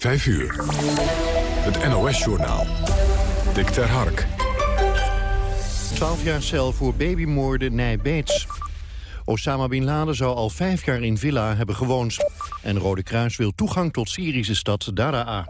5 uur. Het NOS-journaal. Dick ter Hark. 12 jaar cel voor babymoorden Nijbeets. Osama Bin Laden zou al vijf jaar in villa hebben gewoond. En Rode Kruis wil toegang tot Syrische stad Daraa.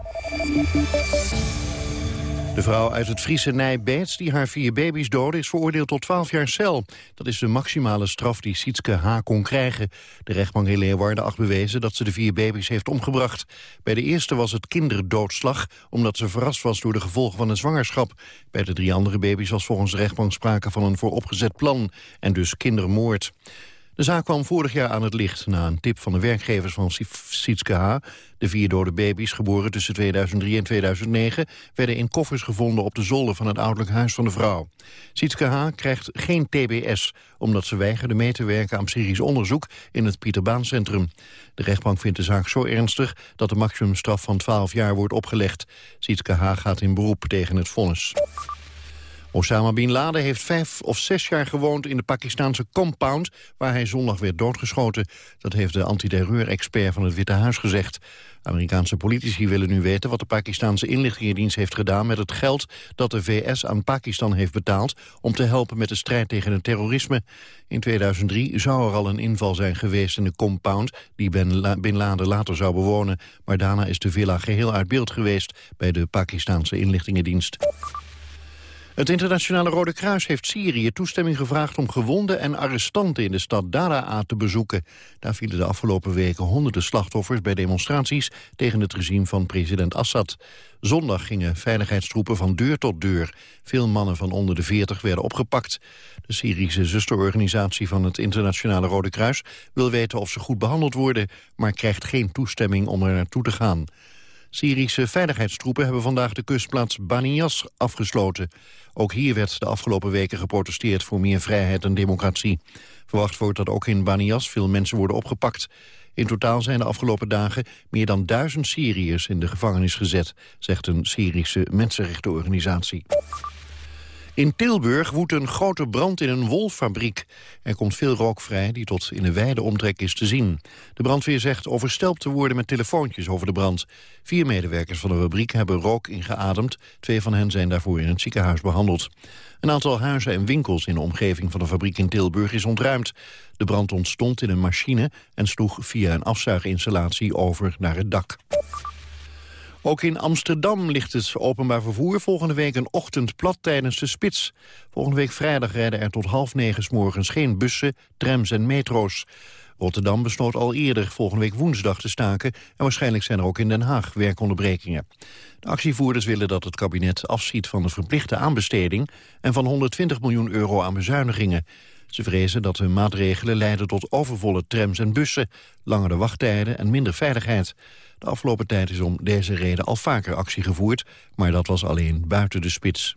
De vrouw uit het Friese Nijbeets die haar vier baby's doodde... is veroordeeld tot 12 jaar cel. Dat is de maximale straf die Sietske H. kon krijgen. De rechtbank in Leeuwarden acht bewezen dat ze de vier baby's heeft omgebracht. Bij de eerste was het kinderdoodslag... omdat ze verrast was door de gevolgen van een zwangerschap. Bij de drie andere baby's was volgens de rechtbank sprake van een vooropgezet plan... en dus kindermoord. De zaak kwam vorig jaar aan het licht na een tip van de werkgevers van Sietske H. De vier dode baby's, geboren tussen 2003 en 2009... werden in koffers gevonden op de zolder van het ouderlijk huis van de vrouw. Sietske H. krijgt geen TBS, omdat ze weigerde mee te werken aan psychisch onderzoek in het Pieterbaancentrum. De rechtbank vindt de zaak zo ernstig dat de maximumstraf van 12 jaar wordt opgelegd. Sietske H. gaat in beroep tegen het vonnis. Osama Bin Laden heeft vijf of zes jaar gewoond in de Pakistanse compound... waar hij zondag werd doodgeschoten. Dat heeft de antiterreur-expert van het Witte Huis gezegd. Amerikaanse politici willen nu weten wat de Pakistanse inlichtingendienst heeft gedaan... met het geld dat de VS aan Pakistan heeft betaald... om te helpen met de strijd tegen het terrorisme. In 2003 zou er al een inval zijn geweest in de compound... die Bin Laden later zou bewonen. Maar daarna is de villa geheel uit beeld geweest... bij de Pakistanse inlichtingendienst. Het internationale Rode Kruis heeft Syrië toestemming gevraagd om gewonden en arrestanten in de stad Daraa te bezoeken. Daar vielen de afgelopen weken honderden slachtoffers bij demonstraties tegen het regime van president Assad. Zondag gingen veiligheidstroepen van deur tot deur. Veel mannen van onder de 40 werden opgepakt. De Syrische zusterorganisatie van het internationale Rode Kruis wil weten of ze goed behandeld worden, maar krijgt geen toestemming om er naartoe te gaan. Syrische veiligheidstroepen hebben vandaag de kustplaats Banias afgesloten. Ook hier werd de afgelopen weken geprotesteerd voor meer vrijheid en democratie. Verwacht wordt dat ook in Banias veel mensen worden opgepakt. In totaal zijn de afgelopen dagen meer dan duizend Syriërs in de gevangenis gezet, zegt een Syrische mensenrechtenorganisatie. In Tilburg woedt een grote brand in een wolfabriek. Er komt veel rook vrij die tot in de wijde omtrek is te zien. De brandweer zegt overstelpt te worden met telefoontjes over de brand. Vier medewerkers van de fabriek hebben rook ingeademd. Twee van hen zijn daarvoor in het ziekenhuis behandeld. Een aantal huizen en winkels in de omgeving van de fabriek in Tilburg is ontruimd. De brand ontstond in een machine en sloeg via een afzuiginstallatie over naar het dak. Ook in Amsterdam ligt het openbaar vervoer volgende week een ochtend plat tijdens de spits. Volgende week vrijdag rijden er tot half negen s morgens geen bussen, trams en metro's. Rotterdam besloot al eerder volgende week woensdag te staken... en waarschijnlijk zijn er ook in Den Haag werkonderbrekingen. De actievoerders willen dat het kabinet afziet van de verplichte aanbesteding... en van 120 miljoen euro aan bezuinigingen. Ze vrezen dat hun maatregelen leiden tot overvolle trams en bussen... langere wachttijden en minder veiligheid. De afgelopen tijd is om deze reden al vaker actie gevoerd... maar dat was alleen buiten de spits.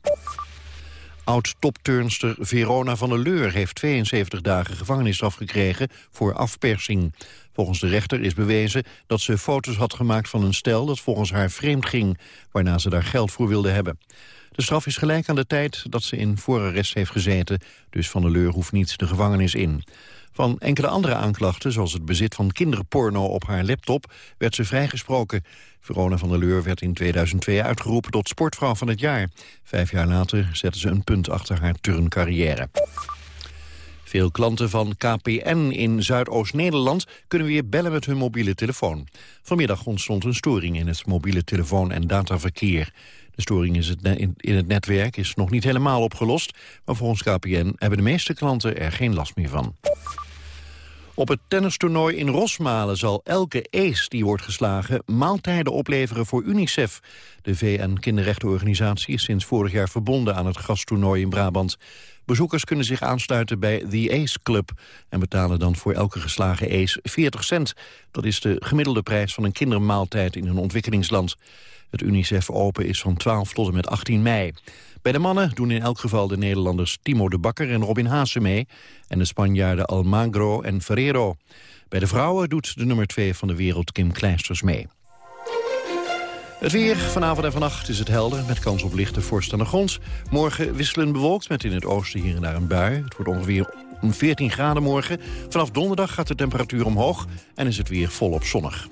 Oud-topturnster Verona van der Leur heeft 72 dagen gevangenisstraf gekregen voor afpersing. Volgens de rechter is bewezen dat ze foto's had gemaakt van een stel dat volgens haar vreemd ging, waarna ze daar geld voor wilde hebben. De straf is gelijk aan de tijd dat ze in voorarrest heeft gezeten, dus Van der Leur hoeft niet de gevangenis in. Van enkele andere aanklachten, zoals het bezit van kinderporno op haar laptop, werd ze vrijgesproken. Verona van der Leur werd in 2002 uitgeroepen tot sportvrouw van het jaar. Vijf jaar later zette ze een punt achter haar turncarrière. Veel klanten van KPN in Zuidoost-Nederland kunnen weer bellen met hun mobiele telefoon. Vanmiddag ontstond een storing in het mobiele telefoon- en dataverkeer. De storing in het netwerk is nog niet helemaal opgelost... maar volgens KPN hebben de meeste klanten er geen last meer van. Op het tennistoernooi in Rosmalen zal elke ace die wordt geslagen maaltijden opleveren voor UNICEF. De VN-kinderrechtenorganisatie is sinds vorig jaar verbonden aan het gasttoernooi in Brabant. Bezoekers kunnen zich aansluiten bij The Ace Club en betalen dan voor elke geslagen ace 40 cent. Dat is de gemiddelde prijs van een kindermaaltijd in een ontwikkelingsland. Het UNICEF Open is van 12 tot en met 18 mei. Bij de mannen doen in elk geval de Nederlanders Timo de Bakker en Robin Haase mee... en de Spanjaarden Almagro en Ferrero. Bij de vrouwen doet de nummer 2 van de wereld Kim Kleisters mee. Het weer, vanavond en vannacht is het helder, met kans op lichte vorst grond. Morgen wisselend bewolkt, met in het oosten hier en daar een bui. Het wordt ongeveer 14 graden morgen. Vanaf donderdag gaat de temperatuur omhoog en is het weer volop zonnig.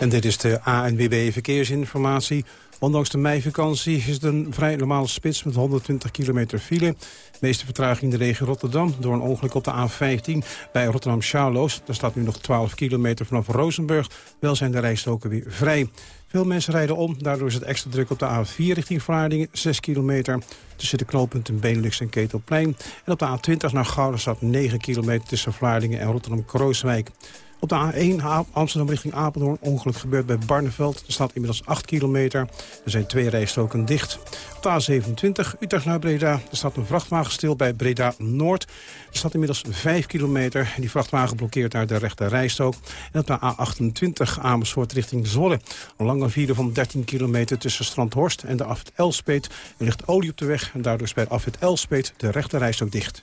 En dit is de ANWB Verkeersinformatie. Ondanks de meivakantie is het een vrij normale spits met 120 kilometer file. De meeste vertraging in de regio Rotterdam door een ongeluk op de A15 bij Rotterdam-Charloes. Daar staat nu nog 12 kilometer vanaf Rozenburg. Wel zijn de rijstoken weer vrij. Veel mensen rijden om, daardoor is het extra druk op de A4 richting Vlaardingen, 6 kilometer tussen de knooppunten Benelux en Ketelplein. En op de A20 naar Gouden staat 9 kilometer tussen Vlaardingen en Rotterdam-Krooswijk. Op de A1 Amsterdam richting Apeldoorn ongeluk gebeurt bij Barneveld. Er staat inmiddels 8 kilometer. Er zijn twee rijstroken dicht. Op de A27 Utrecht naar Breda. Er staat een vrachtwagen stil bij Breda Noord. Er staat inmiddels 5 kilometer. Die vrachtwagen blokkeert naar de rechte rijstrook. En op de A28 Amersfoort richting Zwolle. Een lange vierde van 13 kilometer tussen Strandhorst en de afrit Elspeet. Er ligt olie op de weg en daardoor is bij afrit Elspeet de rechte rijstrook dicht.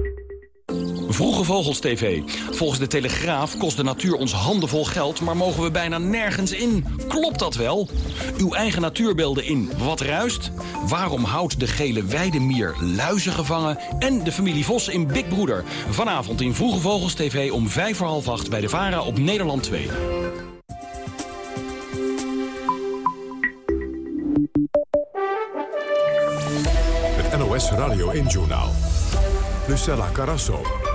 Vroege Vogels TV. Volgens de Telegraaf kost de natuur ons handenvol geld... maar mogen we bijna nergens in. Klopt dat wel? Uw eigen natuurbeelden in Wat Ruist? Waarom houdt de gele weidemier luizen gevangen? En de familie Vos in Big Broeder. Vanavond in Vroege Vogels TV om vijf voor half acht... bij de VARA op Nederland 2. Het NOS Radio 1 Journaal. Lucella Carasso.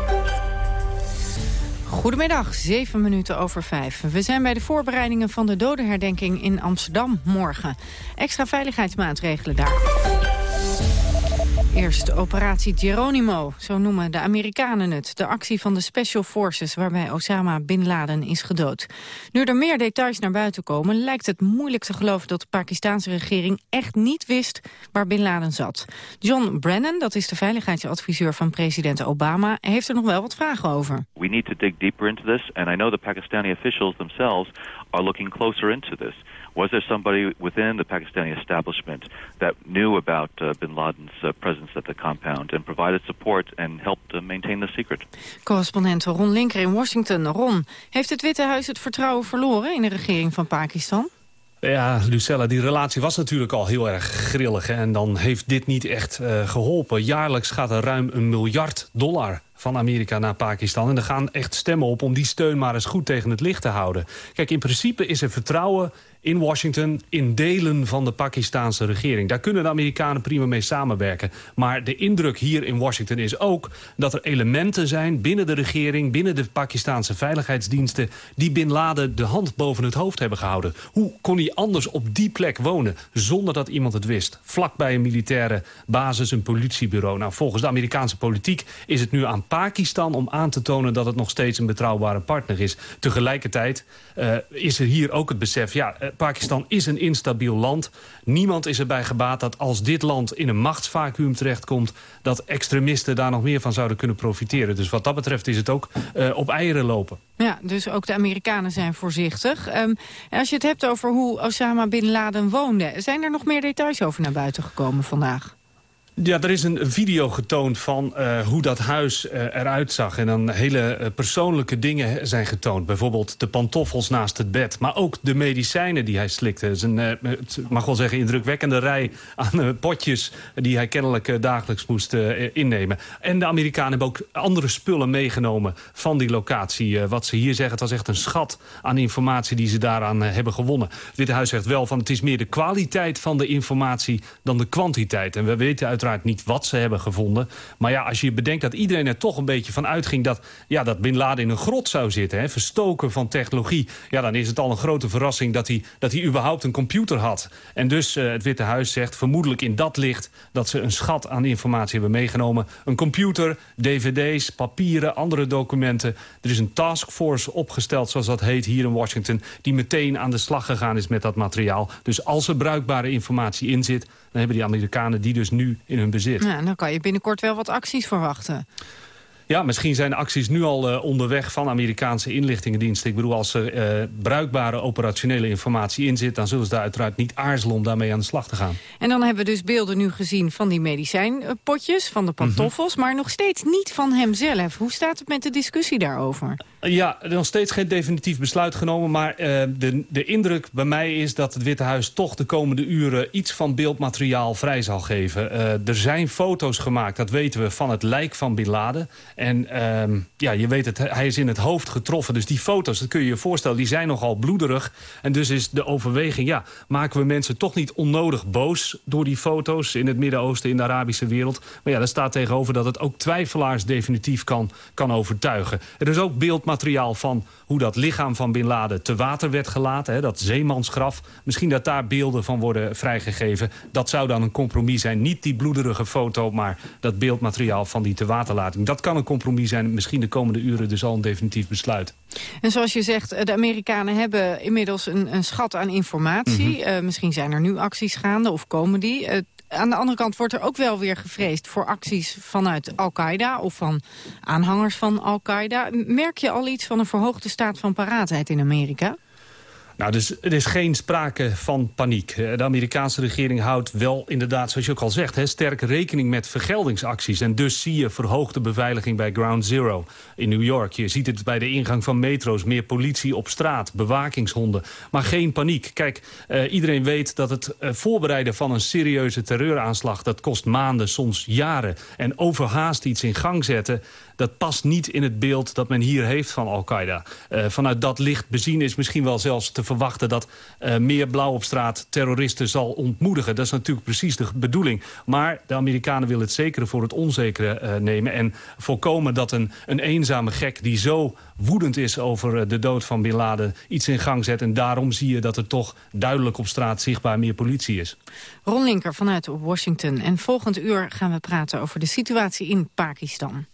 Goedemiddag, zeven minuten over vijf. We zijn bij de voorbereidingen van de dodenherdenking in Amsterdam morgen. Extra veiligheidsmaatregelen daar. Eerst operatie Geronimo, zo noemen de Amerikanen het. De actie van de Special Forces waarbij Osama Bin Laden is gedood. Nu er meer details naar buiten komen... lijkt het moeilijk te geloven dat de Pakistanse regering echt niet wist waar Bin Laden zat. John Brennan, dat is de veiligheidsadviseur van president Obama... heeft er nog wel wat vragen over. We need to dig deeper into this, and I know the Pakistani officials themselves are looking closer into this. Was there somebody within the Pakistani establishment that knew about uh, bin Laden's uh, presence at the compound and provided support and helped uh, maintain the secret? Correspondent Ron Linker in Washington. Ron, heeft het Witte Huis het vertrouwen verloren in de regering van Pakistan? Ja, Lucella, die relatie was natuurlijk al heel erg grillig. Hè? En dan heeft dit niet echt uh, geholpen. Jaarlijks gaat er ruim een miljard dollar van Amerika naar Pakistan. En er gaan echt stemmen op om die steun maar eens goed tegen het licht te houden. Kijk, in principe is er vertrouwen in Washington in delen van de Pakistanse regering. Daar kunnen de Amerikanen prima mee samenwerken. Maar de indruk hier in Washington is ook dat er elementen zijn binnen de regering... binnen de Pakistanse veiligheidsdiensten... die Bin Laden de hand boven het hoofd hebben gehouden. Hoe kon hij anders op die plek wonen zonder dat iemand het wist? Vlakbij een militaire basis, een politiebureau. Nou, volgens de Amerikaanse politiek is het nu aan Pakistan... om aan te tonen dat het nog steeds een betrouwbare partner is. Tegelijkertijd uh, is er hier ook het besef... ja, eh, Pakistan is een instabiel land. Niemand is erbij gebaat dat als dit land in een machtsvacuum terechtkomt... dat extremisten daar nog meer van zouden kunnen profiteren. Dus wat dat betreft is het ook uh, op eieren lopen. Ja, dus ook de Amerikanen zijn voorzichtig. Um, als je het hebt over hoe Osama Bin Laden woonde... zijn er nog meer details over naar buiten gekomen vandaag? Ja, er is een video getoond van uh, hoe dat huis uh, eruit zag. En dan hele uh, persoonlijke dingen zijn getoond. Bijvoorbeeld de pantoffels naast het bed. Maar ook de medicijnen die hij slikte. Een, het mag wel zeggen, indrukwekkende rij aan potjes... die hij kennelijk dagelijks moest innemen. En de Amerikanen hebben ook andere spullen meegenomen van die locatie. wat ze hier zeggen, het was echt een schat aan informatie... die ze daaraan hebben gewonnen. Witte Huis zegt wel van het is meer de kwaliteit van de informatie... dan de kwantiteit. En we weten uiteraard niet wat ze hebben gevonden. Maar ja, als je bedenkt dat iedereen er toch een beetje van uitging... dat, ja, dat Bin Laden in een grot zou zitten, hè, verstoken van technologie... ja, dan is het al een grote verrassing dat hij, dat hij überhaupt een computer had. En dus uh, het Witte Huis zegt vermoedelijk in dat licht... dat ze een schat aan informatie hebben meegenomen. Een computer, dvd's, papieren, andere documenten. Er is een taskforce opgesteld, zoals dat heet hier in Washington... die meteen aan de slag gegaan is met dat materiaal. Dus als er bruikbare informatie in zit dan hebben die Amerikanen die dus nu in hun bezit. Ja, dan kan je binnenkort wel wat acties verwachten. Ja, misschien zijn acties nu al uh, onderweg van Amerikaanse inlichtingendiensten. Ik bedoel, als er uh, bruikbare operationele informatie in zit... dan zullen ze daar uiteraard niet aarzelen om daarmee aan de slag te gaan. En dan hebben we dus beelden nu gezien van die medicijnpotjes, van de pantoffels... Mm -hmm. maar nog steeds niet van hemzelf. Hoe staat het met de discussie daarover? Ja, nog steeds geen definitief besluit genomen. Maar uh, de, de indruk bij mij is dat het Witte Huis toch de komende uren... iets van beeldmateriaal vrij zal geven. er zijn foto's gemaakt, dat weten we, van het lijk van Bin Laden... En uh, ja, je weet het, hij is in het hoofd getroffen. Dus die foto's, dat kun je je voorstellen, die zijn nogal bloederig. En dus is de overweging, ja, maken we mensen toch niet onnodig boos... door die foto's in het Midden-Oosten, in de Arabische wereld. Maar ja, daar staat tegenover dat het ook twijfelaars definitief kan, kan overtuigen. Er is ook beeldmateriaal van hoe dat lichaam van Bin Laden te water werd gelaten. Hè, dat zeemansgraf. Misschien dat daar beelden van worden vrijgegeven. Dat zou dan een compromis zijn. Niet die bloederige foto, maar dat beeldmateriaal van die te waterlating. Dat kan een compromis zijn. Misschien de komende uren dus al een definitief besluit. En zoals je zegt, de Amerikanen hebben inmiddels een, een schat aan informatie. Mm -hmm. uh, misschien zijn er nu acties gaande of komen die. Uh, aan de andere kant wordt er ook wel weer gevreesd voor acties vanuit Al-Qaeda of van aanhangers van Al-Qaeda. Merk je al iets van een verhoogde staat van paraatheid in Amerika? Nou, dus er is geen sprake van paniek. De Amerikaanse regering houdt wel inderdaad, zoals je ook al zegt... Hè, sterk rekening met vergeldingsacties. En dus zie je verhoogde beveiliging bij Ground Zero in New York. Je ziet het bij de ingang van metro's. Meer politie op straat, bewakingshonden. Maar geen paniek. Kijk, uh, iedereen weet dat het uh, voorbereiden van een serieuze terreuraanslag... dat kost maanden, soms jaren. En overhaast iets in gang zetten dat past niet in het beeld dat men hier heeft van Al-Qaeda. Vanuit dat licht bezien is misschien wel zelfs te verwachten... dat uh, meer blauw op straat terroristen zal ontmoedigen. Dat is natuurlijk precies de bedoeling. Maar de Amerikanen willen het zekere voor het onzekere uh, nemen... en voorkomen dat een, een eenzame gek die zo woedend is over de dood van Bin Laden iets in gang zet. En daarom zie je dat er toch duidelijk op straat zichtbaar meer politie is. Ron Linker vanuit Washington. En volgend uur gaan we praten over de situatie in Pakistan.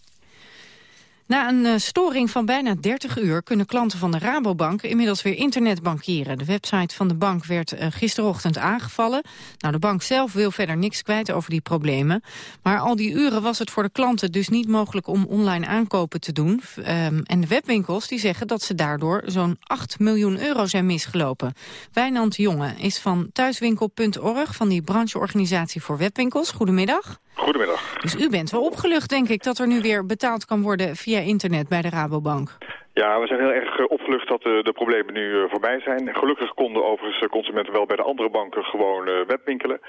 Na een uh, storing van bijna 30 uur kunnen klanten van de Rabobank inmiddels weer internetbankieren. De website van de bank werd uh, gisterochtend aangevallen. Nou, de bank zelf wil verder niks kwijt over die problemen. Maar al die uren was het voor de klanten dus niet mogelijk om online aankopen te doen. Um, en de webwinkels die zeggen dat ze daardoor zo'n 8 miljoen euro zijn misgelopen. Wijnand Jonge is van thuiswinkel.org van die brancheorganisatie voor webwinkels. Goedemiddag. Goedemiddag. Dus u bent wel opgelucht, denk ik, dat er nu weer betaald kan worden via internet bij de Rabobank. Ja, we zijn heel erg opgelucht dat de, de problemen nu voorbij zijn. Gelukkig konden overigens consumenten wel bij de andere banken gewoon webwinkelen.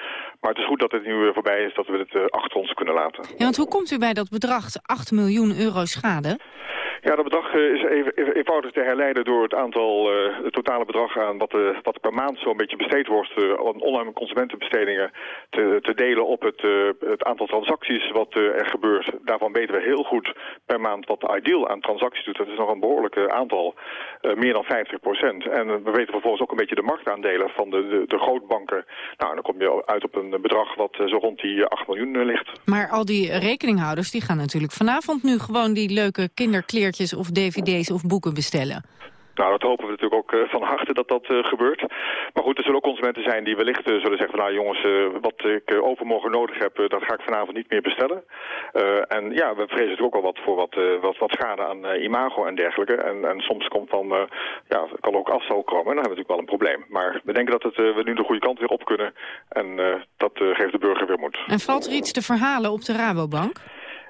Maar het is goed dat het nu voorbij is, dat we het achter ons kunnen laten. Ja, want hoe komt u bij dat bedrag 8 miljoen euro schade? Ja, dat bedrag is even, eenvoudig te herleiden door het aantal, uh, het totale bedrag aan wat, uh, wat per maand zo'n beetje besteed wordt aan online consumentenbestedingen te, te delen op het, het aantal transacties wat er gebeurt. Daarvan weten we heel goed per maand wat de Ideal aan transacties doet. Dat is nog een behoorlijk aantal, meer dan 50 procent. En we weten vervolgens ook een beetje de marktaandelen van de, de, de grootbanken. Nou, dan kom je uit op een bedrag wat zo rond die 8 miljoen ligt. Maar al die rekeninghouders die gaan natuurlijk vanavond nu gewoon die leuke of dvd's of boeken bestellen? Nou, dat hopen we natuurlijk ook uh, van harte dat dat uh, gebeurt. Maar goed, er zullen ook consumenten zijn die wellicht uh, zullen zeggen... van nou jongens, wat ik overmorgen nodig heb, dat ga ik vanavond niet meer bestellen. en ja, we vrezen natuurlijk ook al wat voor wat, wat, wat schade aan imago en dergelijke. En, en soms komt dan, ja, kan ook afstel komen en dan hebben we natuurlijk wel een probleem. Maar we denken dat het, we nu de goede kant weer op kunnen. En dat geeft de burger weer moed. En valt er iets te verhalen op de Rabobank?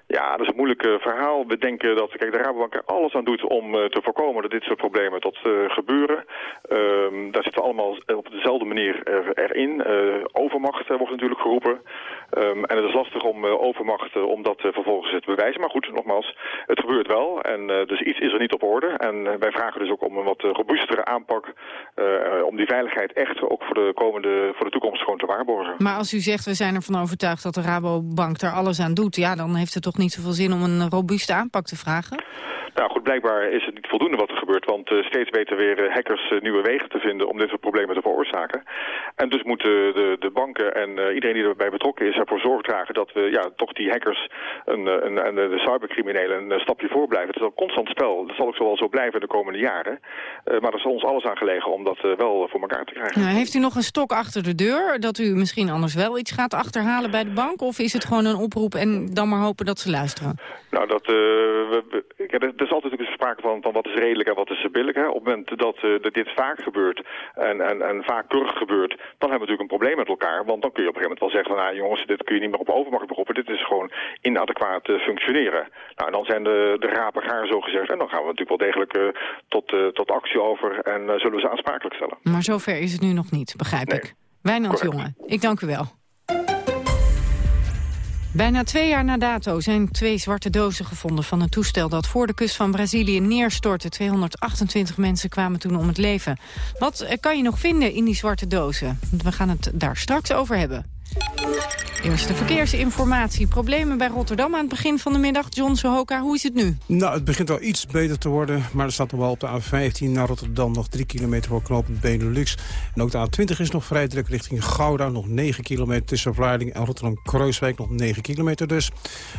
Ja, dat is een moeilijk uh, verhaal. We denken dat kijk, de Rabobank er alles aan doet om uh, te voorkomen dat dit soort problemen tot uh, gebeuren. Um, daar zitten we allemaal op dezelfde manier erin. overmacht wordt natuurlijk geroepen. Um, en het is lastig om overmacht om dat vervolgens te bewijzen. Maar goed, nogmaals, het gebeurt wel. En dus iets is er niet op orde. En wij vragen dus ook om een wat robuustere aanpak. om die veiligheid echt ook voor de komende, voor de toekomst gewoon te waarborgen. Maar als u zegt, we zijn ervan overtuigd dat de Rabobank er alles aan doet. Ja, dan heeft het toch niet niet zoveel zin om een robuuste aanpak te vragen? Nou goed, blijkbaar is het niet voldoende wat er gebeurt, want uh, steeds weten weer uh, hackers uh, nieuwe wegen te vinden om dit soort problemen te veroorzaken. En dus moeten de, de banken en iedereen die erbij betrokken is ervoor zorg dragen dat we ja, toch die hackers een, en de cybercriminelen een stapje stapje voor blijven. Het is een constant spel. Dat zal ook zo wel zo blijven de komende jaren. maar er is ons alles aan gelegen om dat wel voor elkaar te krijgen. Nou, heeft u nog een stok achter de deur dat u misschien anders wel iets gaat achterhalen bij de bank? Of is het gewoon een oproep en dan maar hopen dat ze luisteren? Nou, dat, we, er is altijd natuurlijk sprake van, van wat is redelijk en wat is billig. Hè. Op het moment dat, dat dit vaak gebeurt en, en, en vaak keurig gebeurt, dan hebben we natuurlijk een probleem met elkaar. Want dan kun je op een gegeven moment wel zeggen van, nou jongens, dit kun je niet meer op overmacht beroepen. Dit is gewoon inadequaat uh, functioneren. Nou, dan zijn de, de rapen gaar zo gezegd. En dan gaan we natuurlijk wel degelijk uh, tot, uh, tot actie over en zullen we ze aansprakelijk stellen. Maar zover is het nu nog niet, begrijp nee. ik. Wijnand Jongen, ik dank u wel. Bijna twee jaar na dato zijn twee zwarte dozen gevonden van een toestel dat voor de kust van Brazilië neerstortte. 228 mensen kwamen toen om het leven. Wat kan je nog vinden in die zwarte dozen? We gaan het daar straks over hebben. Eerste verkeersinformatie. Problemen bij Rotterdam aan het begin van de middag. John Sohoka, hoe is het nu? Nou, het begint wel iets beter te worden. Maar er staat nog wel op de A15 naar Rotterdam nog 3 kilometer voor knooppunt Benelux. En ook de A20 is nog vrij druk richting Gouda. Nog 9 kilometer tussen Vlaarding en Rotterdam-Krooswijk. Nog 9 kilometer dus.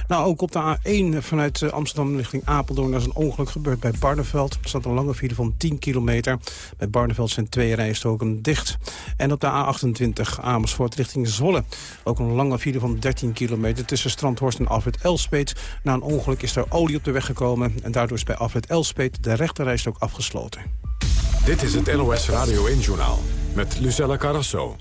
Nou, ook op de A1 vanuit eh, Amsterdam richting Apeldoorn. Daar is een ongeluk gebeurd bij Barneveld. Er staat een lange file van 10 kilometer. Bij Barneveld zijn twee rijstroken dicht. En op de A28 Amersfoort richting Zwolle. Ook een lange file van 13 kilometer tussen Strandhorst en Alfred Elspeet. Na een ongeluk is er olie op de weg gekomen... en daardoor is bij Alfred Elspeet de rechterrijstrook afgesloten. Dit is het NOS Radio 1-journaal met Lucella Carrasso.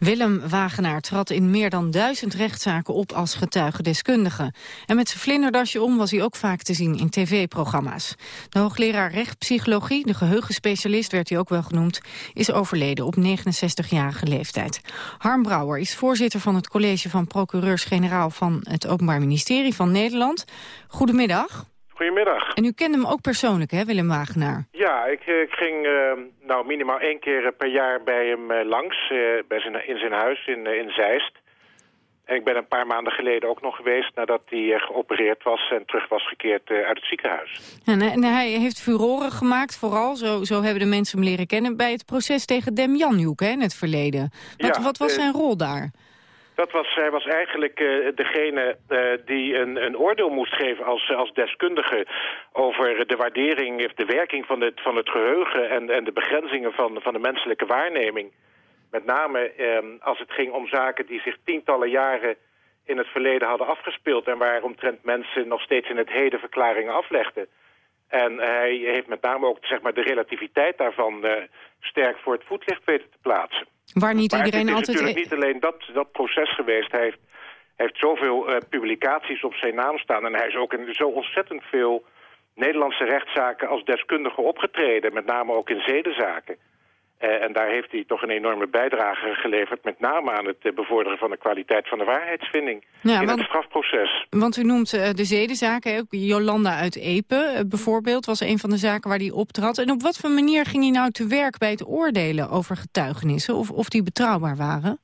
Willem Wagenaar trad in meer dan duizend rechtszaken op als getuigendeskundige. En met zijn vlinderdasje om was hij ook vaak te zien in tv-programma's. De hoogleraar rechtpsychologie, de geheugenspecialist werd hij ook wel genoemd, is overleden op 69-jarige leeftijd. Harm Brouwer is voorzitter van het college van procureurs-generaal van het Openbaar Ministerie van Nederland. Goedemiddag. Goedemiddag. En u kende hem ook persoonlijk, hè, Willem Wagenaar? Ja, ik, eh, ik ging uh, nou minimaal één keer per jaar bij hem uh, langs, uh, bij zijn, in zijn huis in, in Zeist. En ik ben een paar maanden geleden ook nog geweest nadat hij geopereerd was en terug was gekeerd uit het ziekenhuis. En, en, hij heeft furoren gemaakt, vooral, zo, zo hebben de mensen hem leren kennen, bij het proces tegen Dem Janjoek in het verleden. Wat, ja, wat was zijn rol daar? Dat was, hij was eigenlijk uh, degene uh, die een, een, oordeel moest geven als, als deskundige over de waardering, of de werking van het, van het geheugen en, en de begrenzingen van, van de menselijke waarneming. Met name eh, als het ging om zaken die zich tientallen jaren in het verleden hadden afgespeeld en waaromtrent mensen nog steeds in het heden verklaringen aflegden. En hij heeft met name ook zeg maar, de relativiteit daarvan uh, sterk voor het voetlicht weten te plaatsen. Waar niet maar iedereen het is altijd... natuurlijk niet alleen dat, dat proces geweest. Hij heeft, heeft zoveel uh, publicaties op zijn naam staan. En hij is ook in zo ontzettend veel Nederlandse rechtszaken als deskundige opgetreden. Met name ook in zedenzaken. Uh, en daar heeft hij toch een enorme bijdrage geleverd... met name aan het uh, bevorderen van de kwaliteit van de waarheidsvinding ja, in want, het strafproces. Want u noemt uh, de zedenzaken, ook Jolanda uit Epe bijvoorbeeld... was een van de zaken waar hij optrad. En op wat voor manier ging hij nou te werk bij het oordelen over getuigenissen... of, of die betrouwbaar waren?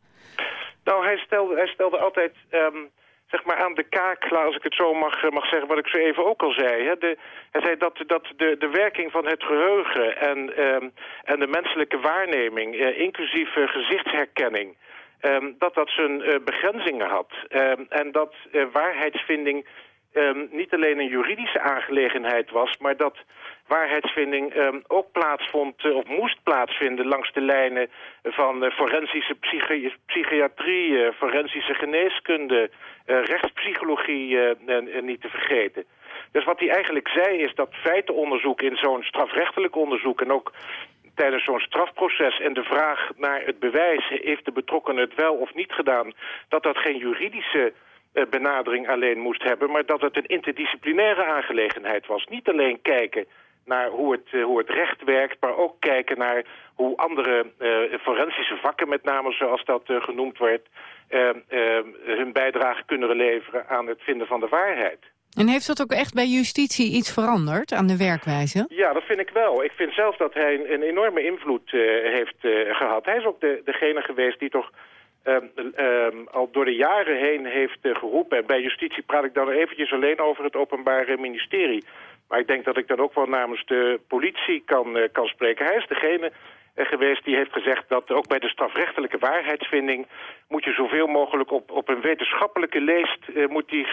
Nou, hij stelde, hij stelde altijd... Um, zeg maar aan de kaak, als ik het zo mag, mag zeggen, wat ik zo even ook al zei. Hè. De, hij zei dat, dat de, de werking van het geheugen en, um, en de menselijke waarneming, uh, inclusief uh, gezichtsherkenning, um, dat dat zijn begrenzingen had. Um, en dat waarheidsvinding niet alleen een juridische aangelegenheid was, maar dat waarheidsvinding um, ook plaatsvond uh, of moest plaatsvinden langs de lijnen van uh, forensische psychi psychiatrie, uh, forensische geneeskunde, rechtspsychologie niet te vergeten. Dus wat hij eigenlijk zei is dat feitenonderzoek in zo'n strafrechtelijk onderzoek en ook tijdens zo'n strafproces en de vraag naar het bewijs, heeft de betrokkenen het wel of niet gedaan, dat dat geen juridische benadering alleen moest hebben, maar dat het een interdisciplinaire aangelegenheid was. Niet alleen kijken naar hoe het, uh, hoe het recht werkt, maar ook kijken naar hoe andere uh, forensische vakken, met name zoals dat uh, genoemd wordt, hun bijdrage kunnen leveren aan het vinden van de waarheid. En heeft dat ook echt bij justitie iets veranderd aan de werkwijze? Ja, dat vind ik wel. Ik vind zelf dat hij een, een enorme invloed heeft gehad. Hij is ook de, degene geweest die toch Um, um, al door de jaren heen heeft uh, geroepen... en bij justitie praat ik dan eventjes alleen over het openbare ministerie... Maar ik denk dat ik dan ook wel namens de politie kan, uh, kan spreken. Hij is degene uh, geweest die heeft gezegd dat ook bij de strafrechtelijke waarheidsvinding... moet je zoveel mogelijk op, op een wetenschappelijke leest uh, moet die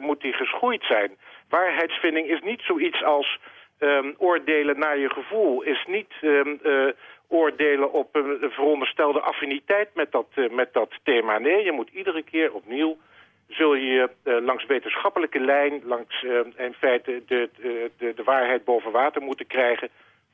moet die geschoeid zijn. waarheidsvinding is niet zoiets als um, oordelen naar je gevoel. Is niet uh, oordelen op een veronderstelde affiniteit met dat, met dat thema. Nee, je moet iedere keer opnieuw zul je uh, langs wetenschappelijke lijn, langs in feite de, de, de, de waarheid boven water moeten krijgen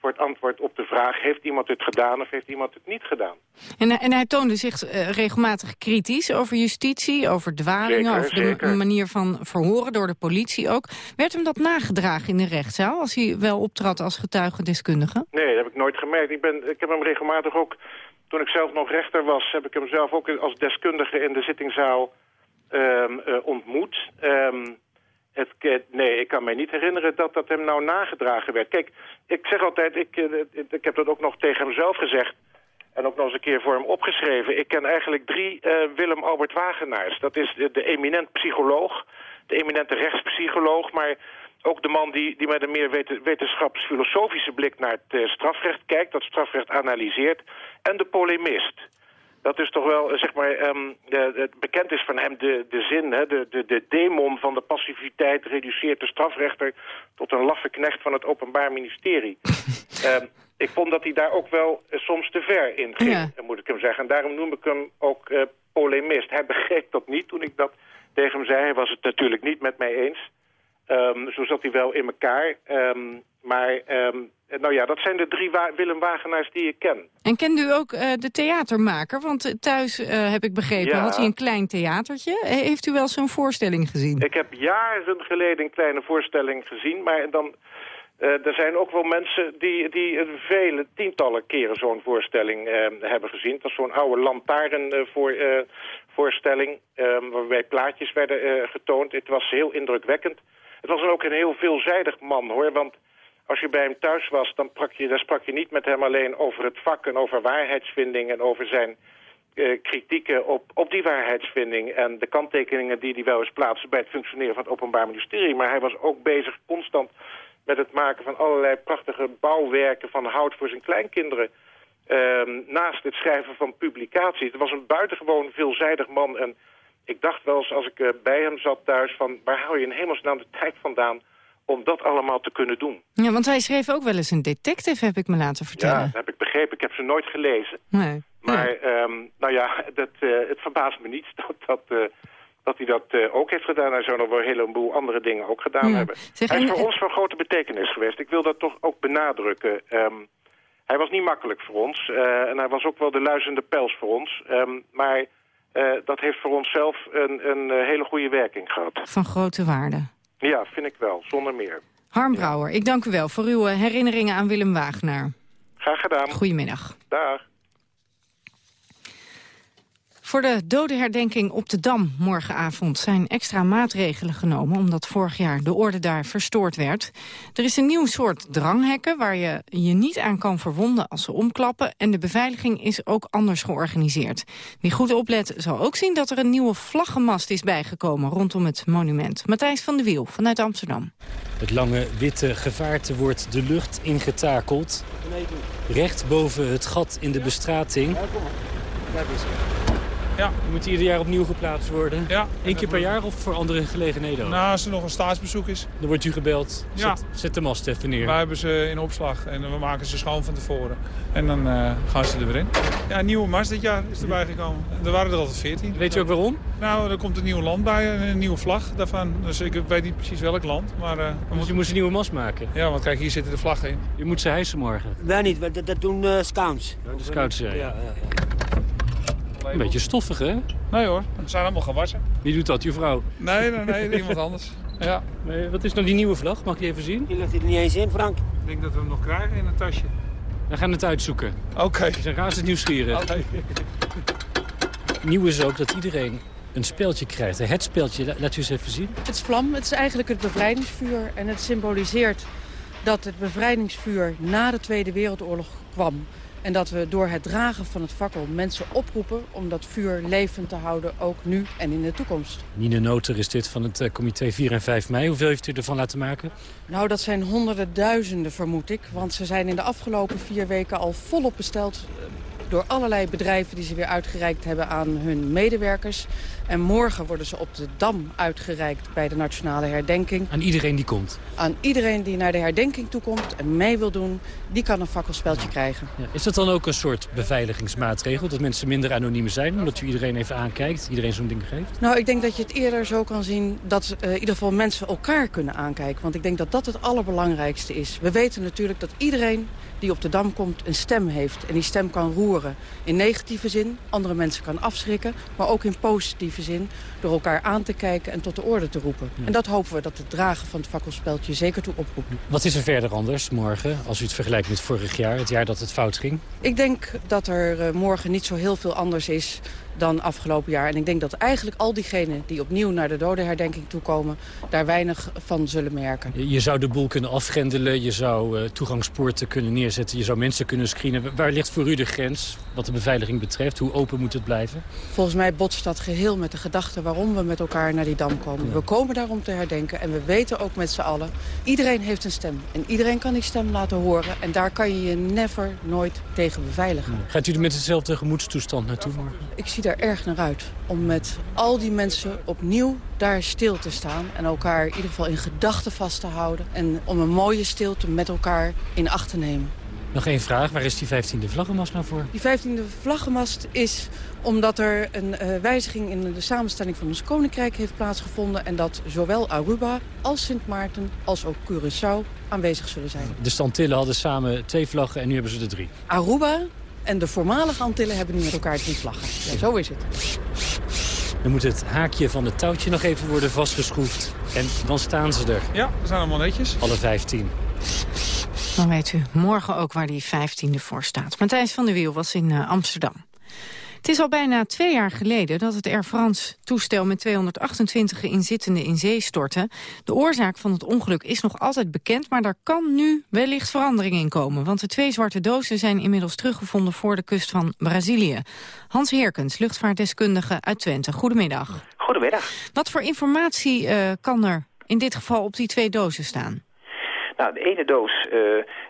voor het antwoord op de vraag... heeft iemand het gedaan of heeft iemand het niet gedaan? En, en hij toonde zich uh, regelmatig kritisch over justitie, over dwalingen... Zeker, over de zeker. manier van verhoren door de politie ook. Werd hem dat nagedragen in de rechtszaal als hij wel optrad als getuigendeskundige? Nee, dat heb ik nooit gemerkt. Ik, ben, ik heb hem regelmatig ook, toen ik zelf nog rechter was... heb ik hem zelf ook als deskundige in de zittingzaal um, uh, ontmoet... Um, het, nee, ik kan mij niet herinneren dat dat hem nou nagedragen werd. Kijk, ik zeg altijd, ik, ik heb dat ook nog tegen hem zelf gezegd... en ook nog eens een keer voor hem opgeschreven. Ik ken eigenlijk drie uh, Willem Albert Wagenaars. Dat is de, de eminent psycholoog, de eminente rechtspsycholoog... maar ook de man die, die met een meer wetenschapsfilosofische blik naar het strafrecht kijkt... dat strafrecht analyseert, en de polemist... Dat is toch wel, zeg maar, um, de, de, bekend is van hem de, de zin, hè, de, de, de demon van de passiviteit reduceert de strafrechter tot een laffe knecht van het Openbaar Ministerie. um, ik vond dat hij daar ook wel uh, soms te ver in ging, Ja. moet ik hem zeggen. En daarom noem ik hem ook uh, polemist. Hij begreep dat niet toen ik dat tegen hem zei. Hij was het natuurlijk niet met mij eens. Um, zo zat hij wel in elkaar. Um, maar um, nou ja, dat zijn de drie wa Willem Wagenaars die ik ken. En kende u ook uh, de theatermaker? Want uh, thuis, uh, heb ik begrepen, Ja. had hij een klein theatertje. Eh, Heeft u wel zo'n voorstelling gezien? Ik heb jaren geleden een kleine voorstelling gezien, maar dan... Uh, er zijn ook wel mensen die, die vele tientallen keren zo'n voorstelling hebben gezien. Dat is zo'n oude lantaarnvoorstelling um, waarbij plaatjes werden getoond. Het was heel indrukwekkend. Het was ook een heel veelzijdig man, hoor. Want als je bij hem thuis was, dan, sprak je, je niet met hem alleen over het vak... en over waarheidsvinding en over zijn uh, kritieken op, op die waarheidsvinding... en de kanttekeningen die hij wel eens plaatste bij het functioneren van het Openbaar Ministerie. Maar hij was ook bezig constant met het maken van allerlei prachtige bouwwerken van hout voor zijn kleinkinderen. Uh, naast het schrijven van publicaties. Het was een buitengewoon veelzijdig man en ik dacht wel eens als ik uh, bij hem zat thuis van... waar hou je in hemelsnaam de tijd vandaan om dat allemaal te kunnen doen? Ja, want hij schreef ook wel eens een detective, heb ik me laten vertellen. Ja, dat heb ik begrepen. Ik heb ze nooit gelezen. Nee. Maar ja. um, nou ja, dat, uh, het verbaast me niet dat, dat, uh, dat hij dat uh, ook heeft gedaan. Hij zou nog wel een heleboel andere dingen ook gedaan ja. hebben. Zeg, hij is en, voor ons van grote betekenis geweest. Ik wil dat toch ook benadrukken. Um, hij was niet makkelijk voor ons. En hij was ook wel de luizende pels voor ons. Um, maar dat heeft voor onszelf een, een uh, hele goede werking gehad. Van grote waarde. Ja, vind ik wel. Zonder meer. Harm Brouwer, ik dank u wel voor uw herinneringen aan Willem Wagenaar. Graag gedaan. Goedemiddag. Dag. Voor de dodenherdenking op de Dam morgenavond zijn extra maatregelen genomen... omdat vorig jaar de orde daar verstoord werd. Er is een nieuw soort dranghekken waar je je niet aan kan verwonden als ze omklappen... en de beveiliging is ook anders georganiseerd. Wie goed oplet zal ook zien dat er een nieuwe vlaggenmast is bijgekomen... rondom het monument. Matthijs van de Wiel vanuit Amsterdam. Het lange witte gevaarte wordt de lucht ingetakeld. Recht boven het gat in de bestrating. Ja. Moet ieder jaar opnieuw geplaatst worden? Ja. Eén keer per jaar of voor andere gelegenheden ook? Nou, als er nog een staatsbezoek is. Dan wordt u gebeld. Ja. Zet, zet de mast even neer. Wij hebben ze in opslag en we maken ze schoon van tevoren. En dan uh, gaan ze er weer in. Ja, een nieuwe mast dit jaar is erbij gekomen. Er waren er altijd veertien. Weet je ook waarom? Nou, er komt een nieuw land bij, een nieuwe vlag daarvan. Dus ik weet niet precies welk land. Maar, uh, dus moet... je moest een nieuwe mast maken? Ja, want kijk, hier zitten de vlaggen in. Je moet ze hijsen morgen. Wij niet, dat, dat doen uh, scouts. Ja, de scouts, ja. ja, ja, Een beetje stoffig, hè? Nee hoor, ze zijn allemaal gewassen. Wie doet dat, je vrouw? Nee, nee, nee, iemand anders. Ja. Nee, wat is nou die nieuwe vlag? Mag ik die even zien? Die ligt er niet eens in, Frank. Ik denk dat we hem nog krijgen in een tasje. We gaan het uitzoeken. Oké. Okay. We zijn razend nieuwsgierig. Okay. Nieuw is ook dat iedereen een speeltje krijgt. Het speeltje, laat u eens even zien. Het is vlam, het is eigenlijk het bevrijdingsvuur. En het symboliseert dat het bevrijdingsvuur na de Tweede Wereldoorlog kwam. En dat we door het dragen van het fakkel mensen oproepen om dat vuur levend te houden, ook nu en in de toekomst. Nine Noter is dit van het uh, comité 4 en 5 mei. Hoeveel heeft u ervan laten maken? Nou, dat zijn honderden duizenden, vermoed ik. Want ze zijn in de afgelopen vier weken al volop besteld door allerlei bedrijven die ze weer uitgereikt hebben aan hun medewerkers. En morgen worden ze op de Dam uitgereikt bij de Nationale Herdenking. Aan iedereen die komt? Aan iedereen die naar de herdenking toekomt en mee wil doen, die kan een fakkelspeltje krijgen. Ja, is dat dan ook een soort beveiligingsmaatregel? Dat mensen minder anoniem zijn, omdat u iedereen even aankijkt, iedereen zo'n ding geeft? Nou, ik denk dat je het eerder zo kan zien dat uh, in ieder geval mensen elkaar kunnen aankijken. Want ik denk dat dat het allerbelangrijkste is. We weten natuurlijk dat iedereen die op de Dam komt een stem heeft. En die stem kan roeren. In negatieve zin, andere mensen kan afschrikken. Maar ook in positieve zin, door elkaar aan te kijken en tot de orde te roepen. En dat hopen we dat het dragen van het fakkelspeltje zeker toe oproept. Wat is er verder anders morgen, als u het vergelijkt met vorig jaar, het jaar dat het fout ging? Ik denk dat er uh, morgen niet zo heel veel anders is dan afgelopen jaar. En ik denk dat eigenlijk al diegenen die opnieuw naar de dodenherdenking toekomen... daar weinig van zullen merken. Je zou de boel kunnen afgrendelen, je zou uh, toegangspoorten kunnen neerzetten... je zou mensen kunnen screenen. Waar ligt voor u de grens wat de beveiliging betreft? Hoe open moet het blijven? Volgens mij botst dat geheel met de gedachte waarom we met elkaar naar die dam komen. We komen daar om te herdenken en we weten ook met z'n allen... iedereen heeft een stem en iedereen kan die stem laten horen... en daar kan je je never, nooit tegen beveiligen. Gaat u er met dezelfde gemoedstoestand naartoe morgen? Ik zie er erg naar uit om met al die mensen opnieuw daar stil te staan... en elkaar in ieder geval in gedachten vast te houden... en om een mooie stilte met elkaar in acht te nemen. Nog één vraag, waar is die 15e vlaggenmast nou voor? Die 15e vlaggenmast is omdat er een uh, wijziging in de samenstelling van ons koninkrijk heeft plaatsgevonden... en dat zowel Aruba als Sint Maarten als ook Curaçao aanwezig zullen zijn. De Stantillen hadden samen twee vlaggen en nu hebben ze er drie. Aruba en de voormalige Antillen hebben nu met elkaar drie vlaggen. Ja, zo is het. Dan moet het haakje van het touwtje nog even worden vastgeschroefd. En dan staan ze er. Ja, we zijn allemaal netjes. Alle vijftien. Dan weet u morgen ook waar die vijftiende voor staat. Matthijs van der Wiel was in uh, Amsterdam. Het is al bijna twee jaar geleden dat het Air France-toestel met 228 inzittenden in zee stortte. De oorzaak van het ongeluk is nog altijd bekend, maar daar kan nu wellicht verandering in komen. Want de twee zwarte dozen zijn inmiddels teruggevonden voor de kust van Brazilië. Hans Heerkens, luchtvaartdeskundige uit Twente. Goedemiddag. Goedemiddag. Wat voor informatie uh, kan er in dit geval op die twee dozen staan? Nou, de ene doos,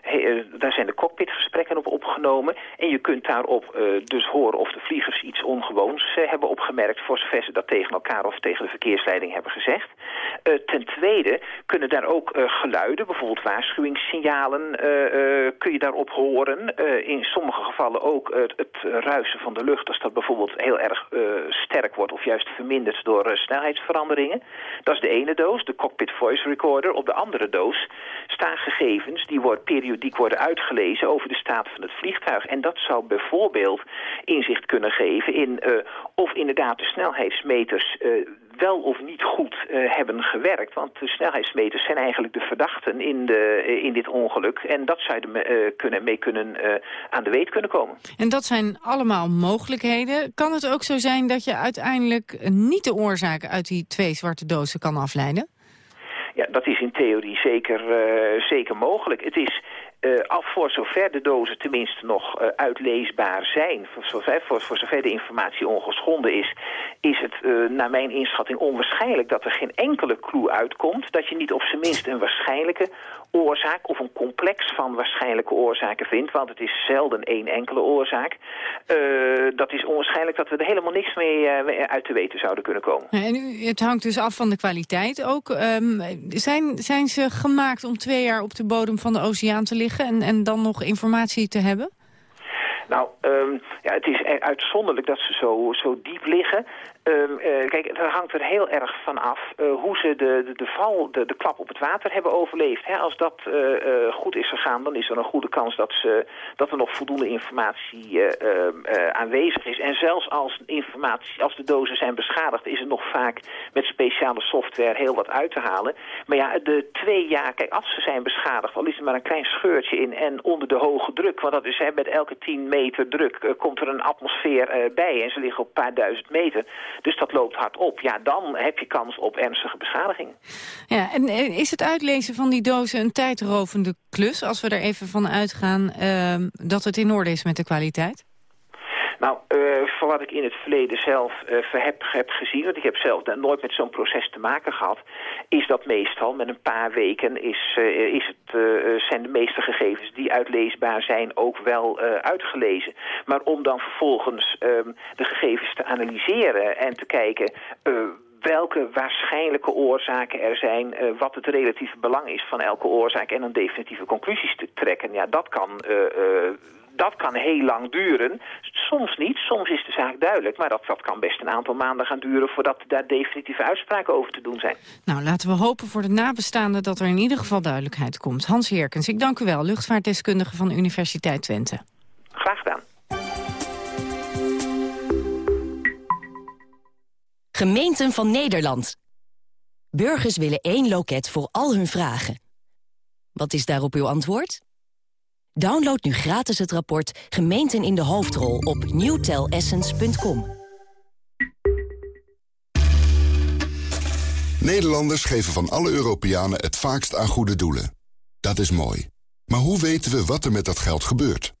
he, uh, daar zijn de cockpitgesprekken op opgenomen. En je kunt daarop uh, dus horen of de vliegers iets ongewoons hebben opgemerkt... voor zover ze dat tegen elkaar of tegen de verkeersleiding hebben gezegd. ten tweede kunnen daar ook geluiden, bijvoorbeeld waarschuwingssignalen... kun je daarop horen. in sommige gevallen ook het, het, ruisen van de lucht... als dat bijvoorbeeld heel erg sterk wordt of juist verminderd door snelheidsveranderingen. Dat is de ene doos, de cockpit voice recorder. Op de andere doos staan gegevens die worden periodiek worden uitgelezen over de staat van het vliegtuig. En dat zou bijvoorbeeld inzicht kunnen geven in uh, of inderdaad de snelheidsmeters uh, wel of niet goed uh, hebben gewerkt. Want de snelheidsmeters zijn eigenlijk de verdachten in, de, in dit ongeluk. En dat zou er kunnen, mee kunnen, aan de weet kunnen komen. En dat zijn allemaal mogelijkheden. Kan het ook zo zijn dat je uiteindelijk niet de oorzaken uit die twee zwarte dozen kan afleiden? Ja, dat is in theorie zeker, uh, zeker mogelijk. Het is uh, af voor zover de dozen tenminste nog uh, uitleesbaar zijn, voor zover, voor, voor zover de informatie ongeschonden is, is het uh, naar mijn inschatting onwaarschijnlijk dat er geen enkele clue uitkomt. Dat je niet op zijn minst een waarschijnlijke oorzaak of een complex van waarschijnlijke oorzaken vindt, want het is zelden één enkele oorzaak. dat is onwaarschijnlijk dat we er helemaal niks mee uit te weten zouden kunnen komen. En het hangt dus af van de kwaliteit ook. Um, zijn, zijn ze gemaakt om twee jaar op de bodem van de oceaan te En, en dan nog informatie te hebben? Nou, um, ja, het is uitzonderlijk dat ze zo, zo diep liggen. Um, uh, kijk, het hangt er heel erg van af uh, hoe ze de, de, de val, de, de klap op het water hebben overleefd. Als dat uh, goed is gegaan, dan is er een goede kans dat, ze, dat er nog voldoende informatie aanwezig is. En zelfs als, informatie, als de dozen zijn beschadigd, is er nog vaak met speciale software heel wat uit te halen. Maar ja, de twee jaar, kijk, als ze zijn beschadigd, al is er maar een klein scheurtje in en onder de hoge druk, want dat is hè, met elke 10 meter druk komt er een atmosfeer bij en ze liggen op een paar duizend meter. Dus dat loopt hard op. Ja, dan heb je kans op ernstige beschadiging. Ja, en is het uitlezen van die dozen een tijdrovende klus... als we er even van uitgaan uh, dat het in orde is met de kwaliteit? Nou, uh, van wat ik in het verleden zelf uh, heb, heb gezien... want ik heb zelf nooit met zo'n proces te maken gehad... is dat meestal met een paar weken is, uh, is het, zijn de meeste gegevens die uitleesbaar zijn ook wel uitgelezen. Maar om dan vervolgens um, de gegevens te analyseren en te kijken welke waarschijnlijke oorzaken er zijn, wat het relatieve belang is van elke oorzaak en dan definitieve conclusies te trekken. Ja, dat kan, dat kan heel lang duren. Soms niet, soms is de zaak duidelijk, maar dat, dat kan best een aantal maanden gaan duren voordat daar definitieve uitspraken over te doen zijn. Nou, laten we hopen voor de nabestaanden dat er in ieder geval duidelijkheid komt. Hans Heerkens, ik dank u wel, luchtvaartdeskundige van de Universiteit Twente. Graag gedaan. Gemeenten van Nederland. Burgers willen één loket voor al hun vragen. Wat is daarop uw antwoord? Download nu gratis het rapport Gemeenten in de Hoofdrol op newtelessence.com. Nederlanders geven van alle Europeanen het vaakst aan goede doelen. Dat is mooi. Maar hoe weten we wat er met dat geld gebeurt?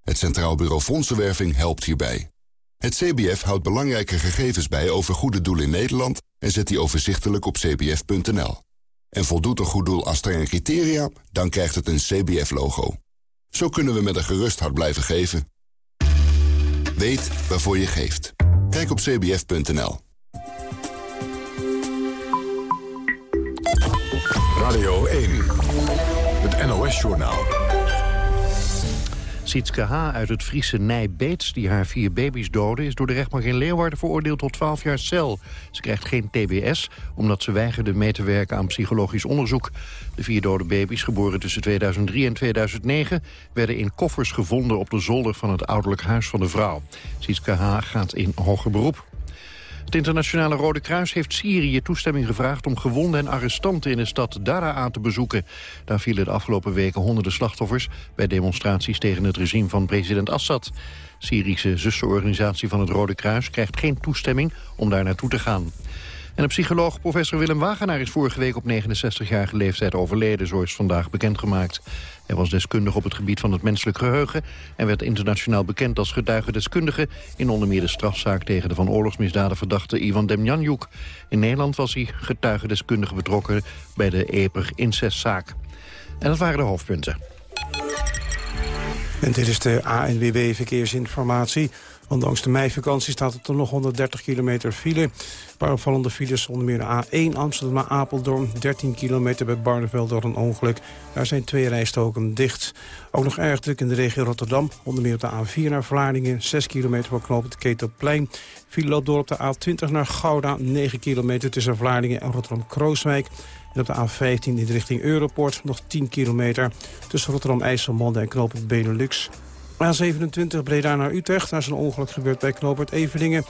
Het Centraal Bureau Fondsenwerving helpt hierbij. Het CBF houdt belangrijke gegevens bij over goede doelen in Nederland... en zet die overzichtelijk op cbf.nl. En voldoet een goed doel aan strenge criteria, dan krijgt het een CBF-logo. Zo kunnen we met een gerust hart blijven geven. Weet waarvoor je geeft. Kijk op cbf.nl. Radio 1, het NOS-journaal. Sietske H. uit het Friese Nijbeets, die haar vier baby's doodde... is door de rechtbank in Leeuwarden veroordeeld tot 12 jaar cel. Ze krijgt geen tbs, omdat ze weigerde mee te werken aan psychologisch onderzoek. De vier dode baby's, geboren tussen 2003 en 2009... werden in koffers gevonden op de zolder van het ouderlijk huis van de vrouw. Sietske H. gaat in hoger beroep. Het internationale Rode Kruis heeft Syrië toestemming gevraagd... om gewonden en arrestanten in de stad Daraa te bezoeken. Daar vielen de afgelopen weken honderden slachtoffers... bij demonstraties tegen het regime van president Assad. Syrische zusterorganisatie van het Rode Kruis krijgt geen toestemming om daar naartoe te gaan. En de psycholoog professor Willem Wagenaar is vorige week op 69-jarige leeftijd overleden, zo is vandaag bekendgemaakt. Hij was deskundig op het gebied van het menselijk geheugen... en werd internationaal bekend als getuigendeskundige... in onder meer de strafzaak tegen de van oorlogsmisdaden verdachte Ivan Demjanjuk. In Nederland was hij getuigendeskundige betrokken bij de Eper incestzaak. En dat waren de hoofdpunten. En dit is de ANWB Verkeersinformatie. Ondanks de meivakantie staat er nog 130 kilometer file. Een paar opvallende files, onder meer de A1 Amsterdam-Apeldoorn. 13 kilometer bij Barneveld door een ongeluk. Daar zijn twee rijstoken dicht. Ook nog erg druk in de regio Rotterdam. Onder meer op de A4 naar Vlaardingen. 6 kilometer voor knoop het Ketelplein. File loopt door op de A20 naar Gouda. 9 kilometer tussen Vlaardingen en Rotterdam-Krooswijk. En op de A15 in de richting Europort nog 10 kilometer... tussen Rotterdam-IJsselmonde en knoop het Benelux. A27 Breda naar Utrecht. Daar is een ongeluk gebeurd bij Knopert Evelingen.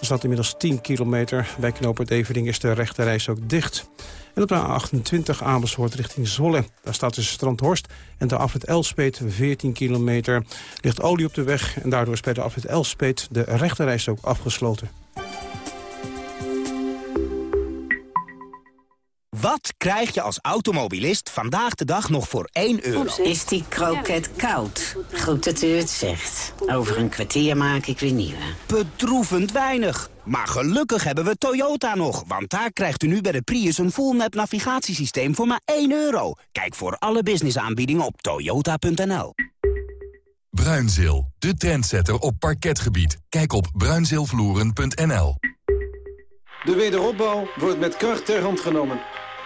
Er staat inmiddels 10 kilometer. Bij Knopert Evelingen is de rechterreis ook dicht. En op de A28 Amersfoort richting Zwolle. Daar staat tussen Strandhorst en de afrit Elspeet 14 kilometer. Ligt olie op de weg en daardoor is bij de afrit Elspeet de rechterreis ook afgesloten. Wat krijg je als automobilist vandaag de dag nog voor 1 euro? Is die kroket koud? Goed dat u het zegt. Over een kwartier maak ik weer nieuwe. Bedroevend weinig. Maar gelukkig hebben we Toyota nog. Want daar krijgt u nu bij de Prius een full-map navigatiesysteem voor maar 1 euro. Kijk voor alle businessaanbiedingen op toyota.nl. Bruinzeel, de trendsetter op parketgebied. Kijk op bruinzeelvloeren.nl. De wederopbouw wordt met kracht ter hand genomen.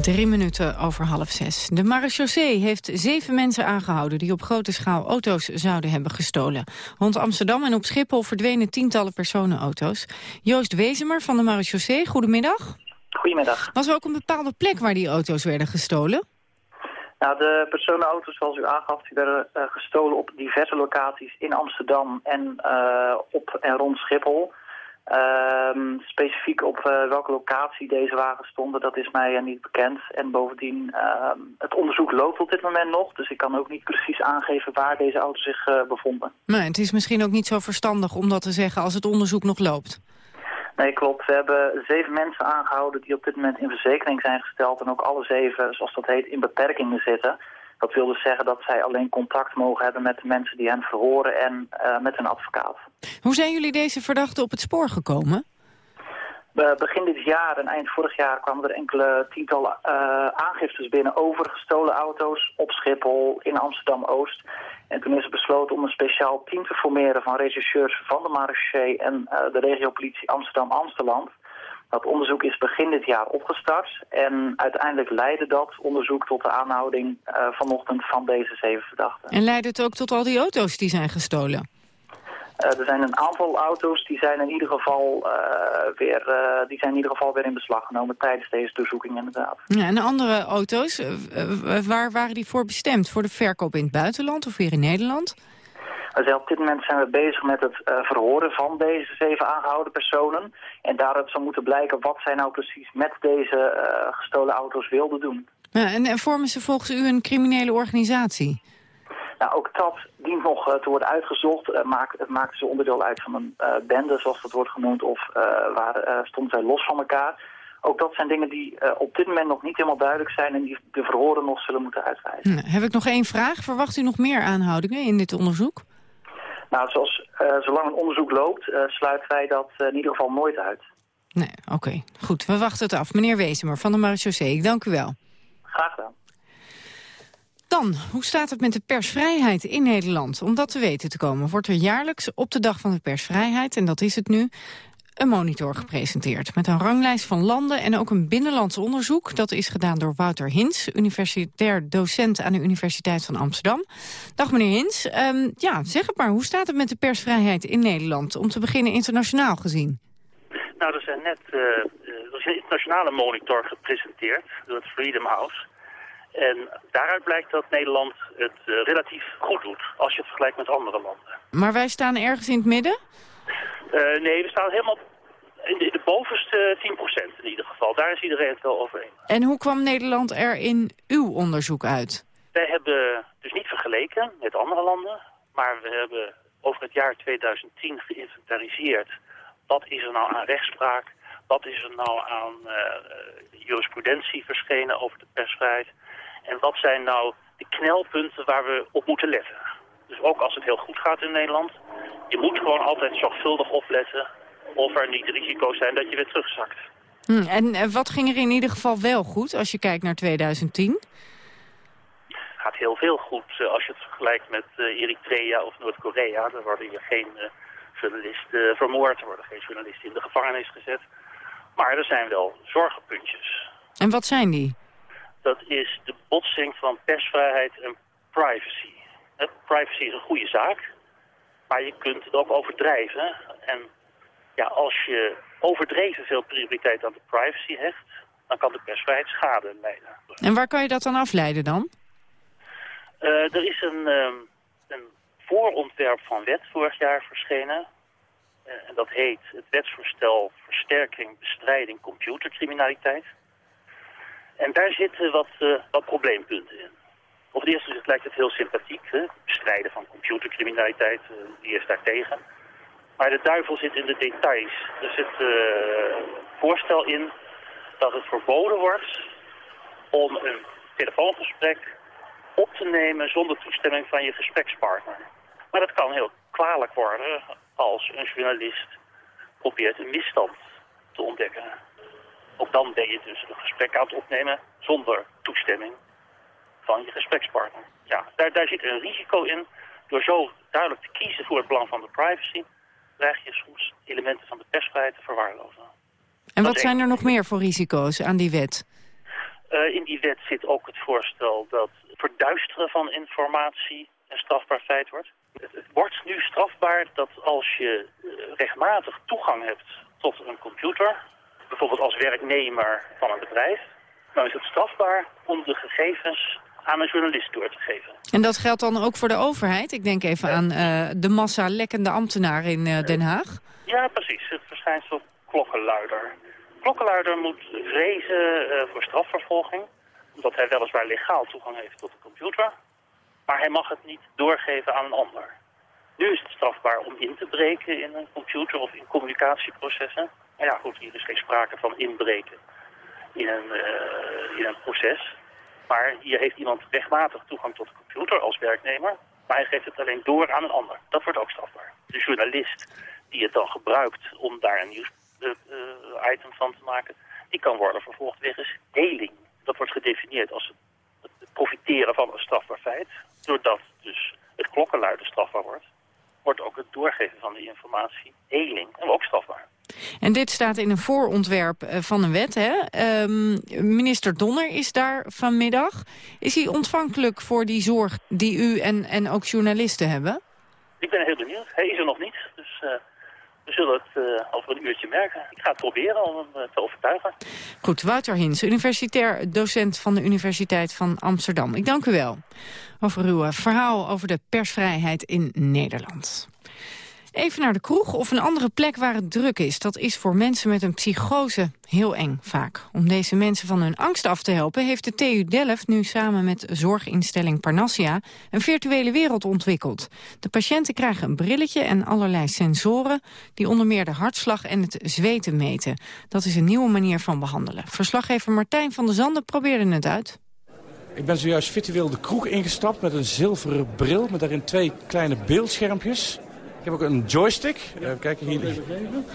Drie minuten over half zes. De marechaussee heeft zeven mensen aangehouden... die op grote schaal auto's zouden hebben gestolen. Rond Amsterdam en op Schiphol verdwenen tientallen personenauto's. Joost Wezemer van de marechaussee, goedemiddag. Goedemiddag. Was er ook een bepaalde plek waar die auto's werden gestolen? Nou, de personenauto's, zoals u aangaf, die werden uh, gestolen op diverse locaties in Amsterdam en uh, op en rond Schiphol. Ehm, specifiek op eh, welke locatie deze wagens stonden, dat is mij eh, niet bekend. En bovendien, ehm, het onderzoek loopt op dit moment nog. Dus ik kan ook niet precies aangeven waar deze auto's zich eh, bevonden. Maar het is misschien ook niet zo verstandig om dat te zeggen als het onderzoek nog loopt. Nee, klopt. We hebben zeven mensen aangehouden die op dit moment in verzekering zijn gesteld. En ook alle zeven, zoals dat heet, in beperkingen zitten. Dat wil dus zeggen dat zij alleen contact mogen hebben met de mensen die hen verhoren en uh, met een advocaat. Hoe zijn jullie deze verdachten op het spoor gekomen? Uh, begin dit jaar en eind vorig jaar kwamen er enkele tientallen uh, aangiftes binnen over gestolen auto's op Schiphol in Amsterdam-Oost. En toen is er besloten om een speciaal team te formeren van rechercheurs van de Marechaussee en de regiopolitie Amsterdam-Amsteland. Dat onderzoek is begin dit jaar opgestart en uiteindelijk leidde dat onderzoek tot de aanhouding uh, vanochtend van deze zeven verdachten. En leidde het ook tot al die auto's die zijn gestolen? Uh, er zijn een aantal auto's die zijn in ieder geval, uh, weer, die zijn in ieder geval weer in beslag genomen tijdens deze doorzoeking inderdaad. Ja, en andere auto's, waar waren die voor bestemd? Voor de verkoop in het buitenland of weer in Nederland? Dus op dit moment zijn we bezig met het uh, verhoren van deze zeven aangehouden personen. En daaruit zal moeten blijken wat zij nou precies met deze uh, gestolen auto's wilden doen. Ja, en, en, vormen ze volgens u een criminele organisatie? Nou, ook dat dient nog uh, te worden uitgezocht. maakt, het maakt ze onderdeel uit van een bende, zoals dat wordt genoemd, of waar stonden zij los van elkaar. Ook dat zijn dingen die uh, op dit moment nog niet helemaal duidelijk zijn... en die de verhoren nog zullen moeten uitwijzen. Nou, heb ik nog één vraag. Verwacht u nog meer aanhoudingen in dit onderzoek? Nou, zoals, uh, zolang een onderzoek loopt, uh, sluiten wij dat uh, in ieder geval nooit uit. Nee, oké. Okay. Goed, we wachten het af. Meneer Wezemer van de Marechaussee, ik dank u wel. Graag gedaan. Dan, hoe staat het met de persvrijheid in Nederland? Om dat te weten te komen, wordt er jaarlijks op de Dag van de Persvrijheid... en dat is het nu, een monitor gepresenteerd... met een ranglijst van landen en ook een binnenlands onderzoek. Dat is gedaan door Wouter Hins, universitair docent aan de Universiteit van Amsterdam. Dag meneer Hins. Um, ja, zeg het maar, hoe staat het met de persvrijheid in Nederland? Om te beginnen internationaal gezien. Nou, er, zijn net, uh, er is een internationale monitor gepresenteerd door het Freedom House... En daaruit blijkt dat Nederland het uh, relatief goed doet als je het vergelijkt met andere landen. Maar wij staan ergens in het midden? Uh, nee, we staan helemaal in de, de bovenste 10% in ieder geval. Daar is iedereen het wel over eens. En hoe kwam Nederland er in uw onderzoek uit? Wij hebben dus niet vergeleken met andere landen, maar we hebben over het jaar 2010 geïnventariseerd. Wat is er nou aan rechtspraak? Wat is er nou aan uh, jurisprudentie verschenen over de persvrijheid? En wat zijn nou de knelpunten waar we op moeten letten? Dus ook als het heel goed gaat in Nederland, je moet gewoon altijd zorgvuldig opletten of er niet risico's zijn dat je weer terugzakt. Hm, en wat ging er in ieder geval wel goed als je kijkt naar 2010? gaat heel veel goed uh, als je het vergelijkt met uh, Eritrea of Noord-Korea. Daar worden hier geen journalisten vermoord, er worden geen journalisten in de gevangenis gezet. Maar er zijn wel zorgenpuntjes. En wat zijn die? Dat is de botsing van persvrijheid en privacy. Privacy is een goede zaak, maar je kunt het ook overdrijven. En ja, als je overdreven veel prioriteit aan de privacy hecht, dan kan de persvrijheid schade leiden. En waar kan je dat dan afleiden dan? Uh, er is een, uh, een voorontwerp van wet vorig jaar verschenen. Uh, en dat heet het wetsvoorstel Versterking Bestrijding Computercriminaliteit. En daar zitten wat, wat probleempunten in. Op het eerste lijkt het heel sympathiek. Hè? Bestrijden van computercriminaliteit, die is daar tegen. Maar de duivel zit in de details. Er zit uh, voorstel in dat het verboden wordt om een telefoongesprek op te nemen zonder toestemming van je gesprekspartner. Maar dat kan heel kwalijk worden als een journalist probeert een misstand te ontdekken. Ook dan ben je dus een gesprek aan het opnemen zonder toestemming van je gesprekspartner. Ja, daar, daar zit een risico in. Door zo duidelijk te kiezen voor het belang van de privacy... krijg je soms elementen van de persvrijheid te verwaarlozen. En wat zijn er nog meer voor risico's aan die wet? Uh, in die wet zit ook het voorstel dat verduisteren van informatie een strafbaar feit wordt. Het, het wordt nu strafbaar dat als je uh, rechtmatig toegang hebt tot een computer... bijvoorbeeld als werknemer van een bedrijf... dan is het strafbaar om de gegevens aan een journalist door te geven. En dat geldt dan ook voor de overheid? Ik denk even aan uh, de massa lekkende ambtenaren in uh, Den Haag. Ja, precies. Het verschijnsel klokkenluider. Klokkenluider moet vrezen uh, voor strafvervolging, omdat hij weliswaar legaal toegang heeft tot de computer, maar hij mag het niet doorgeven aan een ander. Nu is het strafbaar om in te breken in een computer of in communicatieprocessen. Maar ja, goed, hier is geen sprake van inbreken in een, in een proces. Maar hier heeft iemand rechtmatig toegang tot de computer als werknemer, maar hij geeft het alleen door aan een ander. Dat wordt ook strafbaar. De journalist die het dan gebruikt om daar een nieuwsitem uh, van te maken, die kan worden vervolgd wegens deling. Dat wordt gedefinieerd als het profiteren van een strafbaar feit, doordat dus het klokkenluiden strafbaar wordt wordt ook het doorgeven van die informatie heling. En ook strafbaar. En dit staat in een voorontwerp eh, van een wet. Hè? Um, minister Donner is daar vanmiddag. Is hij ontvankelijk voor die zorg die u en, en ook journalisten hebben? Ik ben heel benieuwd. Hij is er nog niet. Dus uh, we zullen het uh, over een uurtje merken. Ik ga het proberen om hem te overtuigen. Goed, Wouter Hins, universitair docent van de Universiteit van Amsterdam. Ik dank u wel over uw verhaal over de persvrijheid in Nederland. Even naar de kroeg of een andere plek waar het druk is. Dat is voor mensen met een psychose heel eng vaak. Om deze mensen van hun angst af te helpen... heeft de TU Delft nu samen met zorginstelling Parnassia... een virtuele wereld ontwikkeld. De patiënten krijgen een brilletje en allerlei sensoren... die onder meer de hartslag en het zweten meten. Dat is een nieuwe manier van behandelen. Verslaggever Martijn van der Zanden probeerde het uit. Ik ben zojuist virtueel de kroeg ingestapt met een zilveren bril... met daarin twee kleine beeldschermpjes. Ik heb ook een joystick. Even kijken, hier,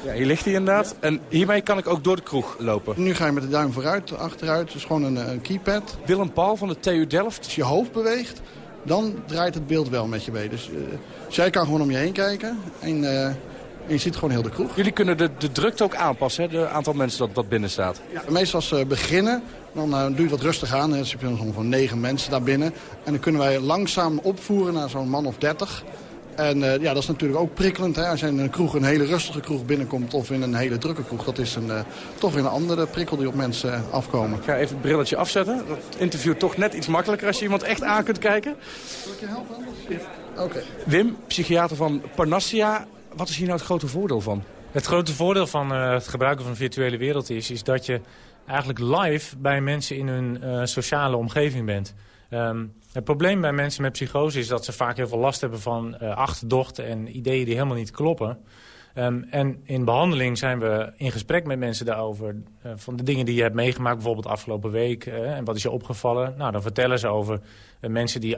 ja, hier ligt hij inderdaad. En hiermee kan ik ook door de kroeg lopen. Nu ga je met de duim vooruit, achteruit. Dus gewoon een, een keypad. Willem Paul van de TU Delft. Als je hoofd beweegt, dan draait het beeld wel met je mee. Dus, uh, jij kan gewoon om je heen kijken. En, uh, en je ziet gewoon heel de kroeg. Jullie kunnen de, de drukte ook aanpassen, hè? de aantal mensen dat, dat binnen staat. Ja, meestal als ze beginnen, dan uh, doe je wat rustig aan. Je dan zo'n negen mensen daar binnen. En dan kunnen wij langzaam opvoeren naar zo'n man of dertig. En uh, ja, dat is natuurlijk ook prikkelend. Hè? Als je in een kroeg, een hele rustige kroeg binnenkomt of in een hele drukke kroeg. Dat is een, uh, toch weer een andere prikkel die op mensen uh, afkomen. Ik ga even het brilletje afzetten. Dat interview toch net iets makkelijker als je iemand echt aan kunt kijken. Zal ik je helpen anders? Oké. Okay. Wim, psychiater van Parnassia. Wat is hier nou het grote voordeel van? Het grote voordeel van het gebruiken van de virtuele wereld is... is dat je eigenlijk live bij mensen in hun sociale omgeving bent. Um, het probleem bij mensen met psychose is dat ze vaak heel veel last hebben van uh, achterdocht en ideeën die helemaal niet kloppen. Um, en in behandeling zijn we in gesprek met mensen daarover. Uh, van de dingen die je hebt meegemaakt, bijvoorbeeld afgelopen week. Uh, en wat is je opgevallen? Nou, dan vertellen ze over mensen die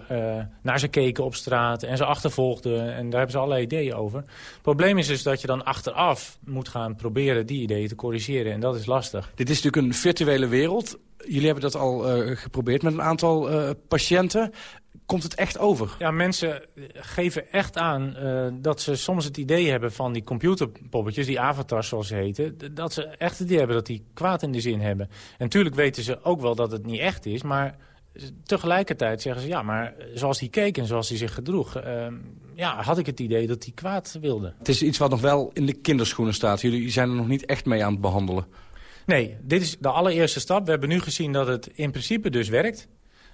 naar ze keken op straat en ze achtervolgden. En daar hebben ze allerlei ideeën over. Het probleem is dus dat je dan achteraf moet gaan proberen die ideeën te corrigeren. En dat is lastig. Dit is natuurlijk een virtuele wereld. Jullie hebben dat al geprobeerd met een aantal patiënten komt het echt over? Ja, mensen geven echt aan uh, dat ze soms het idee hebben van die computerpoppetjes, die avatars zoals ze heten, dat ze echt het idee hebben dat die kwaad in de zin hebben. En natuurlijk weten ze ook wel dat het niet echt is, maar tegelijkertijd zeggen ze, ja, maar zoals hij keek en zoals hij zich gedroeg, uh, ja, had ik het idee dat hij kwaad wilde. Het is iets wat nog wel in de kinderschoenen staat. Jullie zijn er nog niet echt mee aan het behandelen. Nee, dit is de allereerste stap. We hebben nu gezien dat het in principe dus werkt.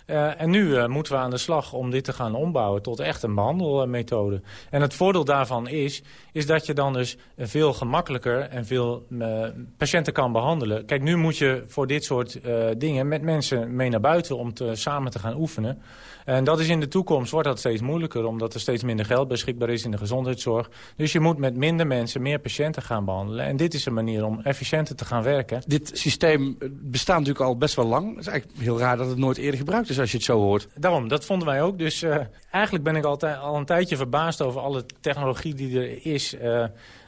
Uh, en nu uh, moeten we aan de slag om dit te gaan ombouwen tot echt een behandelmethode. En het voordeel daarvan is, is dat je dan dus veel gemakkelijker en veel uh, patiënten kan behandelen. Kijk, nu moet je voor dit soort dingen met mensen mee naar buiten om te, samen te gaan oefenen. En dat is in de toekomst wordt dat steeds moeilijker... omdat er steeds minder geld beschikbaar is in de gezondheidszorg. Dus je moet met minder mensen meer patiënten gaan behandelen. En dit is een manier om efficiënter te gaan werken. Dit systeem bestaat natuurlijk al best wel lang. Het is eigenlijk heel raar dat het nooit eerder gebruikt is als je het zo hoort. Daarom, dat vonden wij ook. Dus uh, eigenlijk ben ik altijd, al een tijdje verbaasd over alle technologie die er is... Uh,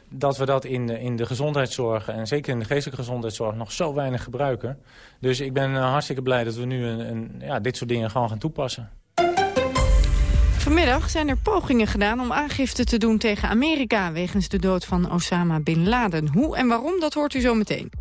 dat we dat in de, in de gezondheidszorg en zeker in de geestelijke gezondheidszorg nog zo weinig gebruiken. Dus ik ben uh, hartstikke blij dat we nu een, een, ja, dit soort dingen gewoon gaan toepassen. Vanmiddag zijn er pogingen gedaan om aangifte te doen tegen Amerika... wegens de dood van Osama Bin Laden. Hoe en waarom, dat hoort u zo meteen.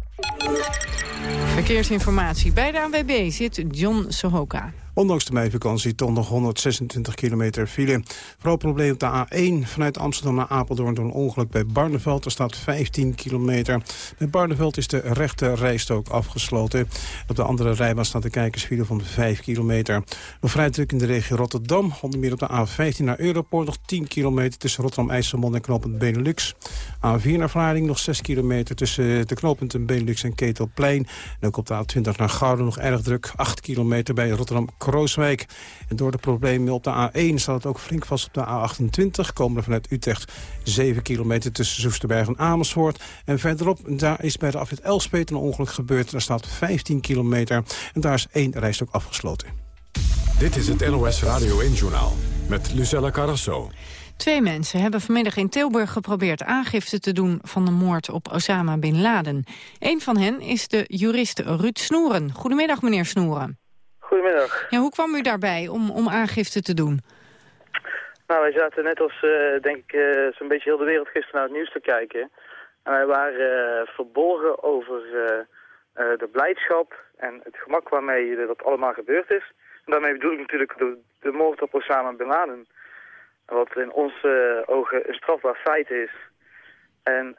Verkeersinformatie. Bij de ANWB zit John Sohoka. Ondanks de meivakantie toch nog 126 kilometer file. Vooral probleem op de A1 vanuit Amsterdam naar Apeldoorn... door een ongeluk bij Barneveld. Er staat 15 kilometer. Bij Barneveld is de rechte rijstrook afgesloten. Op de andere rijbaan staat de kijkersfile van 5 kilometer. Nog vrij druk in de regio Rotterdam. Onder meer op de A15 naar Europort nog 10 kilometer... tussen Rotterdam-IJsselmond en knooppunt Benelux. A4 naar Vlaarding nog 6 kilometer tussen de knooppunten Benelux en Ketelplein. En ook op de A20 naar Gouden nog erg druk. 8 kilometer bij Rotterdam-Krooswijk. En door de problemen op de A1 staat het ook flink vast op de A28. Komen er vanuit Utrecht 7 kilometer tussen Soesterberg en Amersfoort. En verderop, daar is bij de afrit Elspet een ongeluk gebeurd. Daar staat 15 kilometer en daar is één rijstok afgesloten. Dit is het NOS Radio 1-journaal met Lucella Carrasso. Twee mensen hebben vanmiddag in Tilburg geprobeerd aangifte te doen van de moord op Osama Bin Laden. Een van hen is de jurist Ruud Snoeren. Goedemiddag, meneer Snoeren. Goedemiddag. Ja, hoe kwam u daarbij om, om aangifte te doen? Nou, wij zaten net als, uh, denk ik, uh, zo'n beetje heel de wereld gisteren naar het nieuws te kijken. En wij waren uh, verborgen over de blijdschap en het gemak waarmee dat allemaal gebeurd is. En daarmee bedoel ik natuurlijk de, de moord op Osama Bin Laden. Wat in onze ogen een strafbaar feit is. En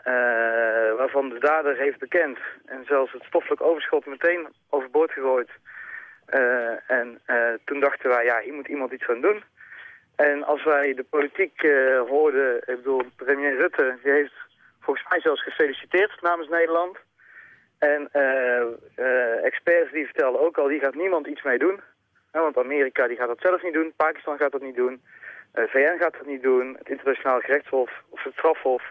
waarvan de dader heeft bekend. En zelfs het stoffelijk overschot meteen overboord gegooid. Uh, en uh, toen dachten wij, ja, hier moet iemand iets gaan doen. En als wij de politiek uh, hoorden, ik bedoel, premier Rutte, die heeft volgens mij zelfs gefeliciteerd namens Nederland. En experts die vertellen ook al, die gaat niemand iets mee doen. want Amerika die gaat dat zelf niet doen, Pakistan gaat dat niet doen, VN gaat dat niet doen. Het internationaal gerechtshof of het strafhof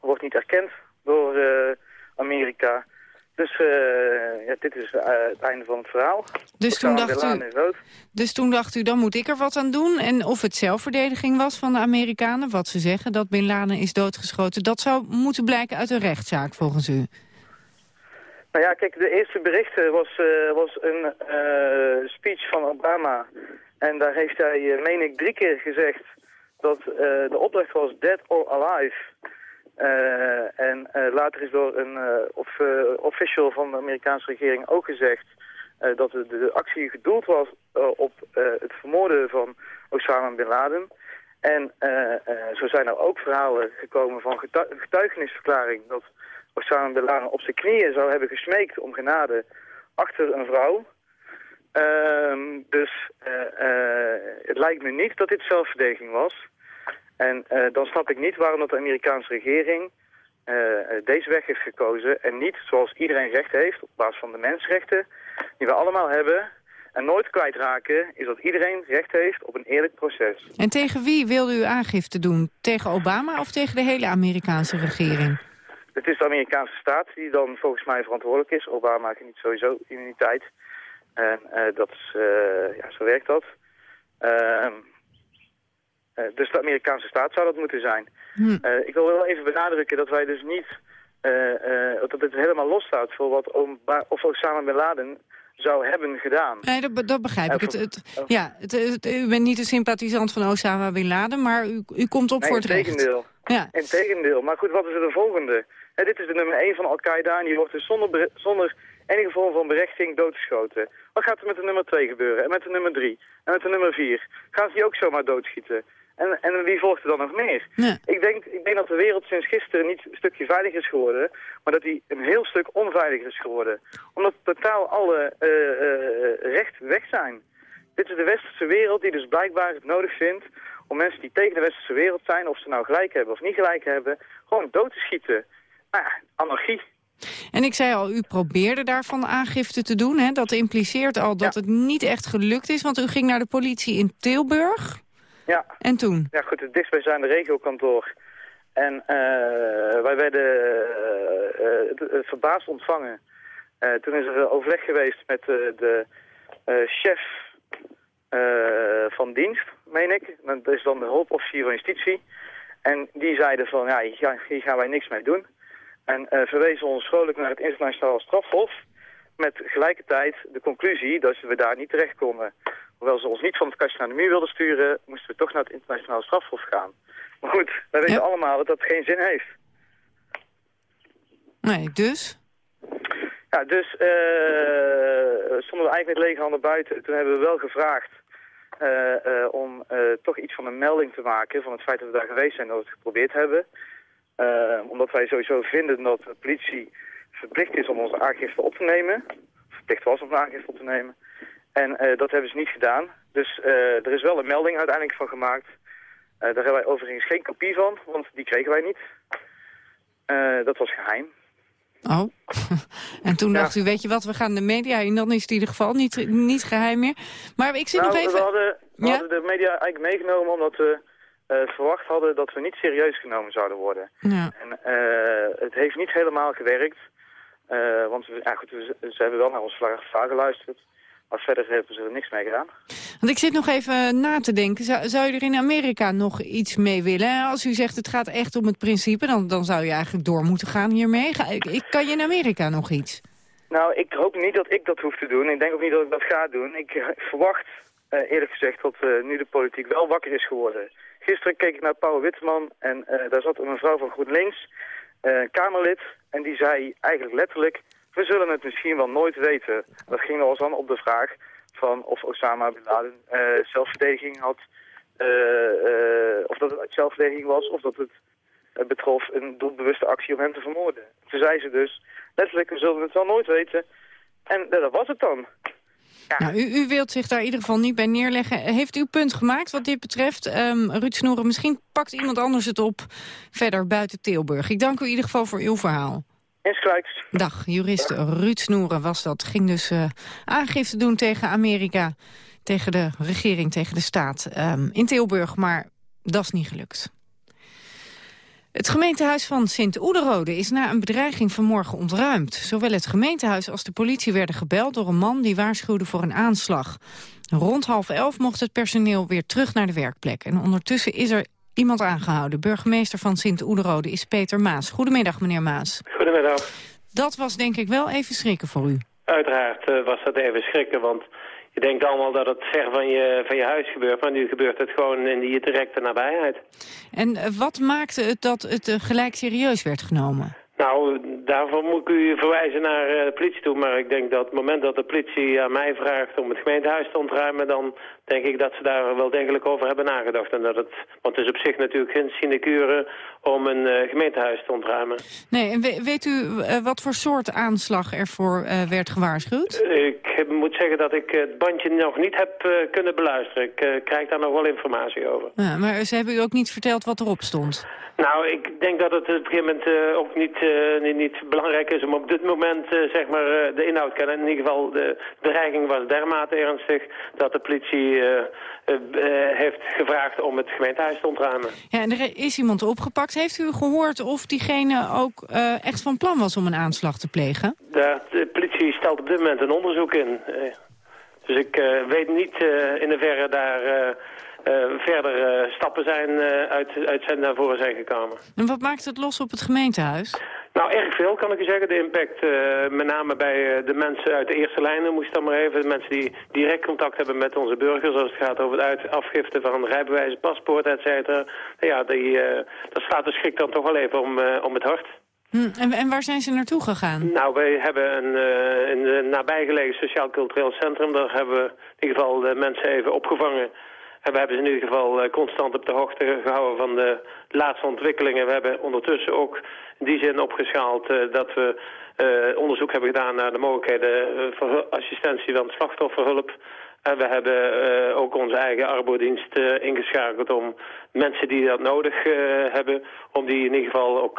wordt niet erkend door Amerika. Dus uh, ja, dit is uh, het einde van het verhaal. Dus toen, dacht u, dus toen dacht u, dan moet ik er wat aan doen. En of het zelfverdediging was van de Amerikanen, wat ze zeggen, dat Bin Laden is doodgeschoten... dat zou moeten blijken uit een rechtszaak volgens u. Nou ja, kijk, de eerste berichten was, uh, was een speech van Obama. En daar heeft hij, meen ik, drie keer gezegd dat de opdracht was dead or alive... Uh, en uh, later is door een uh, of, official van de Amerikaanse regering ook gezegd dat de, de, actie gedoeld was op het vermoorden van Osama Bin Laden. En zo zijn er ook verhalen gekomen van getuigenisverklaring dat Osama Bin Laden op zijn knieën zou hebben gesmeekt om genade achter een vrouw. Ehm, dus het lijkt me niet dat dit zelfverdediging was. En uh, dan snap ik niet waarom dat de Amerikaanse regering uh, deze weg heeft gekozen... en niet zoals iedereen recht heeft op basis van de mensenrechten die we allemaal hebben... en nooit kwijtraken is dat iedereen recht heeft op een eerlijk proces. En tegen wie wilde u aangifte doen? Tegen Obama of tegen de hele Amerikaanse regering? Het is de Amerikaanse staat die dan volgens mij verantwoordelijk is. Obama geniet sowieso immuniteit. En uh, dat is, ja, zo werkt dat. Ehm, uh, dus de Amerikaanse staat zou dat moeten zijn. Hm. Uh, ik wil wel even benadrukken dat wij dus niet... Uh, dat het helemaal losstaat voor wat of Osama Bin Laden zou hebben gedaan. Nee, dat, dat begrijp ik. Het, het, ja, het, u bent niet een sympathisant van Osama Bin Laden, maar u, u komt op voor het recht. Integendeel. Ja. Integendeel. Maar goed, wat is er de volgende? dit is de nummer 1 van Al-Qaeda en die wordt dus zonder, zonder enige vorm van berechting doodgeschoten. Wat gaat er met de nummer 2 gebeuren? En met de nummer 3? En met de nummer 4? Gaan ze die ook zomaar doodschieten? En, en wie volgt er dan nog meer? Ik, denk, ik denk dat de wereld sinds gisteren niet een stukje veiliger is geworden, maar dat die een heel stuk onveiliger is geworden. Omdat totaal alle uh, uh, rechten weg zijn. Dit is de westerse wereld die dus blijkbaar het nodig vindt om mensen die tegen de westerse wereld zijn, of ze nou gelijk hebben of niet gelijk hebben, gewoon dood te schieten. Nou ja, anarchie. En ik zei al, u probeerde daarvan aangifte te doen. Hè? Dat impliceert al dat het niet echt gelukt is, want u ging naar de politie in Tilburg. Ja. En toen? Ja goed, het dichtstbijzijnde regiokantoor. En uh, wij werden uh, verbaasd ontvangen. toen is er overleg geweest met de chef van dienst, meen ik. Dat is dan de hulpofficier van justitie. En die zeiden van, ja, hier gaan wij niks mee doen. En verwezen ons vrolijk naar het internationaal strafhof. Met gelijkertijd de conclusie dat we daar niet terecht konden. Hoewel ze ons niet van het kastje naar de muur wilden sturen, moesten we toch naar het internationaal strafhof gaan. Maar goed, wij weten allemaal dat dat geen zin heeft. Nee, dus? Ja, dus uh, stonden we eigenlijk met lege handen buiten. Toen hebben we wel gevraagd om toch iets van een melding te maken van het feit dat we daar geweest zijn, dat we het geprobeerd hebben. omdat wij sowieso vinden dat de politie verplicht is om onze aangifte op te nemen. Verplicht was om een aangifte op te nemen. En dat hebben ze niet gedaan. Dus er is wel een melding uiteindelijk van gemaakt. daar hebben wij overigens geen kopie van, want die kregen wij niet. dat was geheim. Oh, en toen dacht u, weet je wat, we gaan de media in, dan is het in ieder geval niet, niet geheim meer. Maar ik zit nou, nog even... We hadden, we hadden de media eigenlijk meegenomen omdat we uh, verwacht hadden dat we niet serieus genomen zouden worden. Ja. En uh, het heeft niet helemaal gewerkt, uh, want we, ja, goed, we, ze hebben wel naar ons vraag geluisterd. Maar verder hebben ze er niks mee gedaan. Want ik zit nog even na te denken. Zou, zou je er in Amerika nog iets mee willen? Als u zegt het gaat echt om het principe, dan, dan zou je eigenlijk door moeten gaan hiermee. Ik, kan je in Amerika nog iets? Nou, ik hoop niet dat ik dat hoef te doen. Ik denk ook niet dat ik dat ga doen. Ik verwacht uh, eerlijk gezegd dat uh, nu de politiek wel wakker is geworden. Gisteren keek ik naar Paul Witteman en uh, daar zat een mevrouw van GroenLinks, Kamerlid. En die zei eigenlijk letterlijk, we zullen het misschien wel nooit weten. Dat ging er dan op de vraag van of Osama Bin Laden uh, zelfverdediging had, uh, uh, of dat het zelfverdediging was, of dat het betrof een doelbewuste actie om hem te vermoorden. Toen zei ze dus, letterlijk, we zullen het wel nooit weten. En dat was het dan. Ja. Nou, u, u, wilt zich daar in ieder geval niet bij neerleggen. Heeft u punt gemaakt wat dit betreft? Um, Ruud Snoeren, misschien pakt iemand anders het op verder buiten Tilburg. Ik dank u in ieder geval voor uw verhaal. Dag, jurist Ruud Snoeren was dat. Ging dus uh, aangifte doen tegen Amerika, tegen de regering, tegen de staat um, in Tilburg. Maar dat is niet gelukt. Het gemeentehuis van Sint-Oederode is na een bedreiging vanmorgen ontruimd. Zowel het gemeentehuis als de politie werden gebeld door een man die waarschuwde voor een aanslag. Rond half elf mocht het personeel weer terug naar de werkplek. En ondertussen is er iemand aangehouden. Burgemeester van Sint-Oederode is Peter Maas. Goedemiddag, meneer Maas. Goedemiddag. Dat was denk ik wel even schrikken voor u. Uiteraard uh, was dat even schrikken, want je denkt allemaal dat het ver van je, van je huis gebeurt, maar nu gebeurt het gewoon in die directe nabijheid. En uh, wat maakte het dat het uh, gelijk serieus werd genomen? Nou, daarvoor moet ik u verwijzen naar de politie toe. Maar ik denk dat op het moment dat de politie aan mij vraagt om het gemeentehuis te ontruimen... dan denk ik dat ze daar wel degelijk over hebben nagedacht. En dat het, want het is op zich natuurlijk geen sinecure om een uh, gemeentehuis te ontruimen. Nee, en we, weet u uh, wat voor soort aanslag ervoor uh, werd gewaarschuwd? Ik moet zeggen dat ik het bandje nog niet heb kunnen beluisteren. Ik krijg daar nog wel informatie over. Ja, maar ze hebben u ook niet verteld wat erop stond? Nou, ik denk dat het op een gegeven moment ook niet, niet, niet, belangrijk is om op dit moment zeg maar, de inhoud te kennen. In ieder geval, de dreiging was dermate ernstig dat de politie heeft gevraagd om het gemeentehuis te ontruimen. Ja, en er is iemand opgepakt. Heeft u gehoord of diegene ook echt van plan was om een aanslag te plegen? De, de politie stelt op dit moment een onderzoek in. dus ik weet niet in hoeverre daar... Uh, verder uh, stappen zijn uh, uit, uit zijn naar voren zijn gekomen. En wat maakt het los op het gemeentehuis? Nou, erg veel kan ik u zeggen. De impact met name bij de mensen uit de eerste lijnen, moest dan maar even. De mensen die direct contact hebben met onze burgers als het gaat over het uit afgifte van rijbewijzen, paspoort, et cetera. Ja, die, dat staat de schrik dan toch wel even om, om het hart. Hm, en, en, waar zijn ze naartoe gegaan? Nou, wij hebben een, een nabijgelegen sociaal-cultureel centrum. Daar hebben we in ieder geval de mensen even opgevangen. We hebben ze in ieder geval uh, constant op de hoogte gehouden van de laatste ontwikkelingen. We hebben ondertussen ook in die zin opgeschaald uh, dat we uh, onderzoek hebben gedaan naar de mogelijkheden voor assistentie van slachtofferhulp. En we hebben ook onze eigen arbodienst uh, ingeschakeld om mensen die dat nodig hebben, om die in ieder geval ook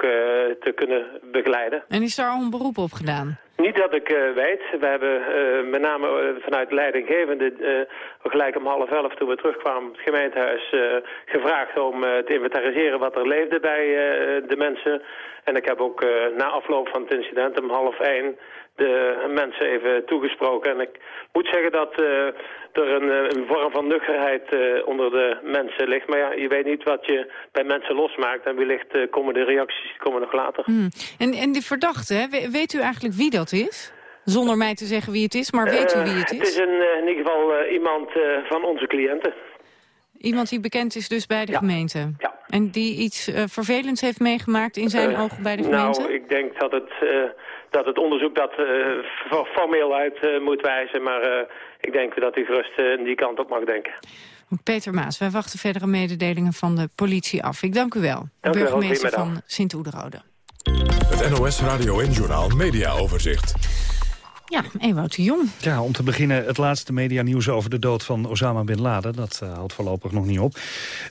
te kunnen begeleiden. En is daar al een beroep op gedaan? Niet dat ik weet. We hebben met name vanuit de leidinggevende gelijk om half elf toen we terugkwamen het gemeentehuis gevraagd om te inventariseren wat er leefde bij de mensen. En ik heb ook na afloop van het incident om half één de mensen even toegesproken. En ik moet zeggen dat uh, er een, een, vorm van nuchterheid uh, onder de mensen ligt. Maar ja, je weet niet wat je bij mensen losmaakt. En wellicht uh, komen de reacties komen nog later. Hmm. En, en die verdachte, weet u eigenlijk wie dat is? Zonder mij te zeggen wie het is, maar weet u wie het is? Het is een, in ieder geval iemand van onze cliënten. Iemand die bekend is dus bij de ja. gemeente? Ja. En die iets uh, vervelends heeft meegemaakt in zijn ogen bij de gemeente? Nou, ik denk dat het, dat het onderzoek dat formeel uit moet wijzen. Maar ik denk dat u gerust die kant op mag denken. Peter Maas, wij wachten verdere mededelingen van de politie af. Ik dank u wel, dank burgemeester wel. van Sint-Oederode. Het NOS Radio en Journaal Media Overzicht. Ja, Ewout de Jong. Ja, om te beginnen het laatste medianieuws over de dood van Osama Bin Laden. Dat uh, houdt voorlopig nog niet op.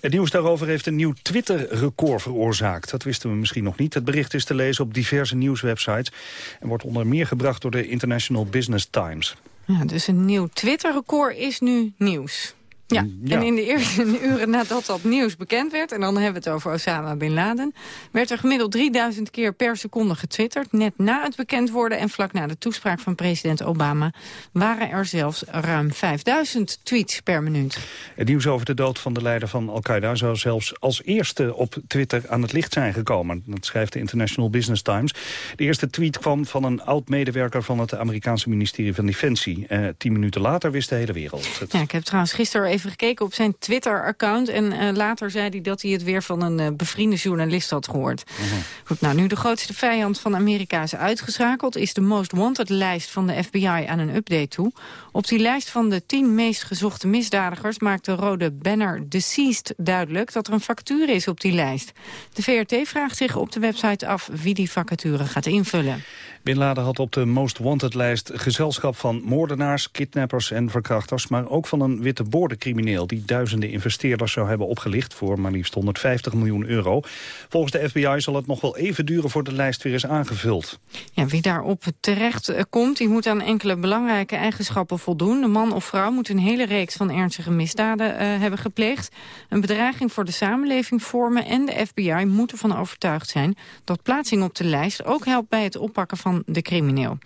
Het nieuws daarover heeft een nieuw Twitter-record veroorzaakt. Dat wisten we misschien nog niet. Het bericht is te lezen op diverse nieuwswebsites... en wordt onder meer gebracht door de International Business Times. Ja, dus een nieuw Twitter-record is nu nieuws. Ja, en in de eerste uren nadat dat nieuws bekend werd... en dan hebben we het over Osama Bin Laden... werd er gemiddeld 3000 keer per seconde getwitterd. Net na het bekend worden en vlak na de toespraak van president Obama... waren er zelfs ruim 5000 tweets per minuut. Het nieuws over de dood van de leider van Al-Qaeda... zou zelfs als eerste op Twitter aan het licht zijn gekomen. Dat schrijft de International Business Times. De eerste tweet kwam van een oud-medewerker... van het Amerikaanse ministerie van Defensie. Eh, tien minuten later wist de hele wereld Ja, ik heb trouwens gisteren even gekeken op zijn Twitter-account. En uh, later zei hij dat hij het weer van een uh, bevriende journalist had gehoord. Mhm. Goed, nou, nu de grootste vijand van Amerika is uitgeschakeld... is de Most Wanted-lijst van de FBI aan een update toe. Op die lijst van de tien meest gezochte misdadigers... maakt de rode banner Deceased duidelijk dat er een vacature is op die lijst. De VRT vraagt zich op de website af wie die vacature gaat invullen. Bin Laden had op de Most Wanted-lijst gezelschap van moordenaars, kidnappers en verkrachters, maar ook van een witte boordencrimineel die duizenden investeerders zou hebben opgelicht voor maar liefst 150 miljoen euro. Volgens de FBI zal het nog wel even duren voor de lijst weer is aangevuld. Ja, wie daarop terecht eh, komt, die moet aan enkele belangrijke eigenschappen voldoen. De man of vrouw moet een hele reeks van ernstige misdaden uh, hebben gepleegd, een bedreiging voor de samenleving vormen en de FBI moet ervan overtuigd zijn dat plaatsing op de lijst ook helpt bij het oppakken van de crimineel.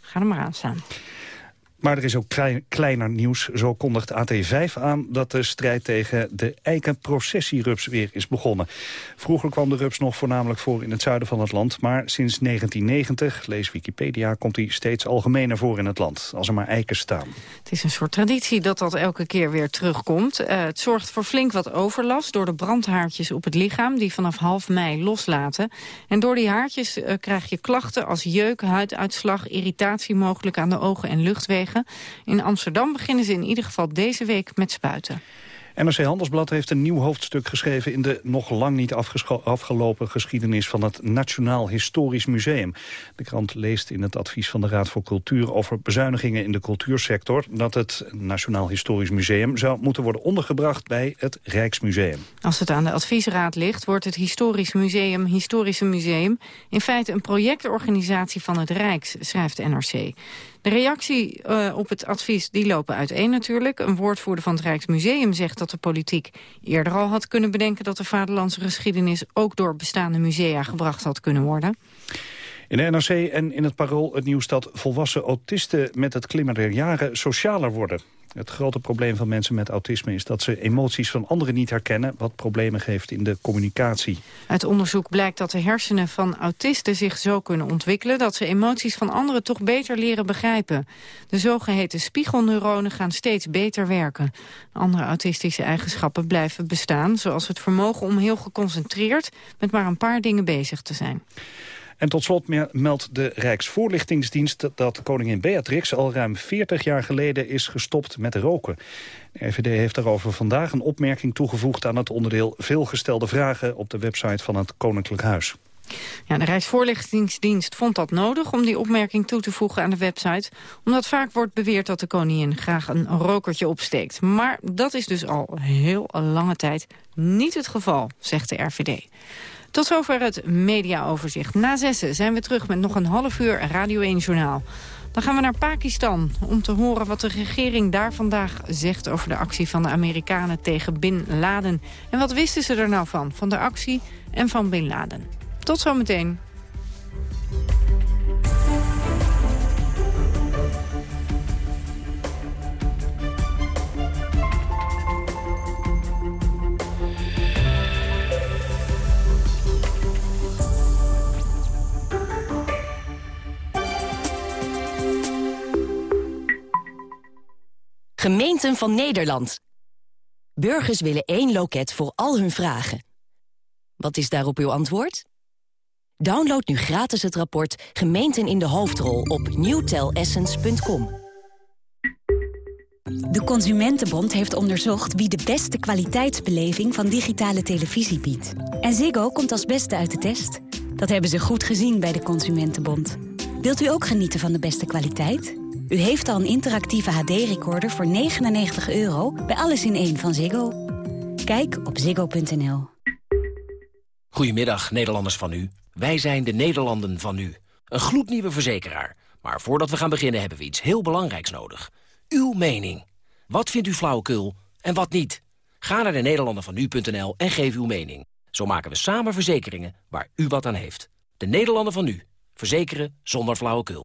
Ga er maar aan staan. Maar er is ook kleiner nieuws. Zo kondigt AT5 aan dat de strijd tegen de eikenprocessierups weer is begonnen. Vroeger kwam de rups nog voornamelijk voor in het zuiden van het land. Maar sinds 1990, lees Wikipedia, komt hij steeds algemener voor in het land. Als er maar eiken staan. Het is een soort traditie dat dat elke keer weer terugkomt. Uh, het zorgt voor flink wat overlast door de brandhaartjes op het lichaam... die vanaf half mei loslaten. En door die haartjes uh, krijg je klachten als jeuk, huiduitslag... irritatie mogelijk aan de ogen en luchtwegen in Amsterdam beginnen ze in ieder geval deze week met spuiten. NRC Handelsblad heeft een nieuw hoofdstuk geschreven... in de nog lang niet afgelopen geschiedenis van het Nationaal Historisch Museum. De krant leest in het advies van de Raad voor Cultuur... over bezuinigingen in de cultuursector... dat het Nationaal Historisch Museum zou moeten worden ondergebracht bij het Rijksmuseum. Als het aan de adviesraad ligt, wordt het Historisch Museum Historische Museum... in feite een projectorganisatie van het Rijks, schrijft NRC. De reactie uh, op het advies die lopen uiteen natuurlijk. Een woordvoerder van het Rijksmuseum zegt dat de politiek eerder al had kunnen bedenken... dat de vaderlandse geschiedenis ook door bestaande musea gebracht had kunnen worden. In de NRC en in het Parool het nieuws dat volwassen autisten met het klimmen der jaren socialer worden. Het grote probleem van mensen met autisme is dat ze emoties van anderen niet herkennen... wat problemen geeft in de communicatie. Uit onderzoek blijkt dat de hersenen van autisten zich zo kunnen ontwikkelen... dat ze emoties van anderen toch beter leren begrijpen. De zogeheten spiegelneuronen gaan steeds beter werken. Andere autistische eigenschappen blijven bestaan... zoals het vermogen om heel geconcentreerd met maar een paar dingen bezig te zijn. En tot slot meldt de Rijksvoorlichtingsdienst dat koningin Beatrix al ruim 40 jaar geleden is gestopt met roken. De RVD heeft daarover vandaag een opmerking toegevoegd aan het onderdeel veelgestelde vragen op de website van het Koninklijk Huis. Ja, de Rijksvoorlichtingsdienst vond dat nodig om die opmerking toe te voegen aan de website. Omdat vaak wordt beweerd dat de koningin graag een rokertje opsteekt. Maar dat is dus al heel lange tijd niet het geval, zegt de RVD. Tot zover het mediaoverzicht. Na zessen zijn we terug met nog een half uur Radio 1 Journaal. Dan gaan we naar Pakistan om te horen wat de regering daar vandaag zegt... over de actie van de Amerikanen tegen Bin Laden. En wat wisten ze er nou van, van de actie en van Bin Laden? Tot zometeen. Gemeenten van Nederland. Burgers willen één loket voor al hun vragen. Wat is daarop uw antwoord? Download nu gratis het rapport Gemeenten in de Hoofdrol op newtelessence.com. De Consumentenbond heeft onderzocht wie de beste kwaliteitsbeleving van digitale televisie biedt. En Ziggo komt als beste uit de test. Dat hebben ze goed gezien bij de Consumentenbond. Wilt u ook genieten van de beste kwaliteit? U heeft al een interactieve HD-recorder voor 99 euro bij Alles in één van Ziggo. Kijk op ziggo.nl. Goedemiddag, Nederlanders van u. Wij zijn de Nederlanden van u. Een gloednieuwe verzekeraar. Maar voordat we gaan beginnen hebben we iets heel belangrijks nodig. Uw mening. Wat vindt u flauwekul en wat niet? Ga naar de Nederlanden van en geef uw mening. Zo maken we samen verzekeringen waar u wat aan heeft. De Nederlanden van u. Verzekeren zonder flauwekul.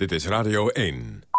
Dit is Radio 1.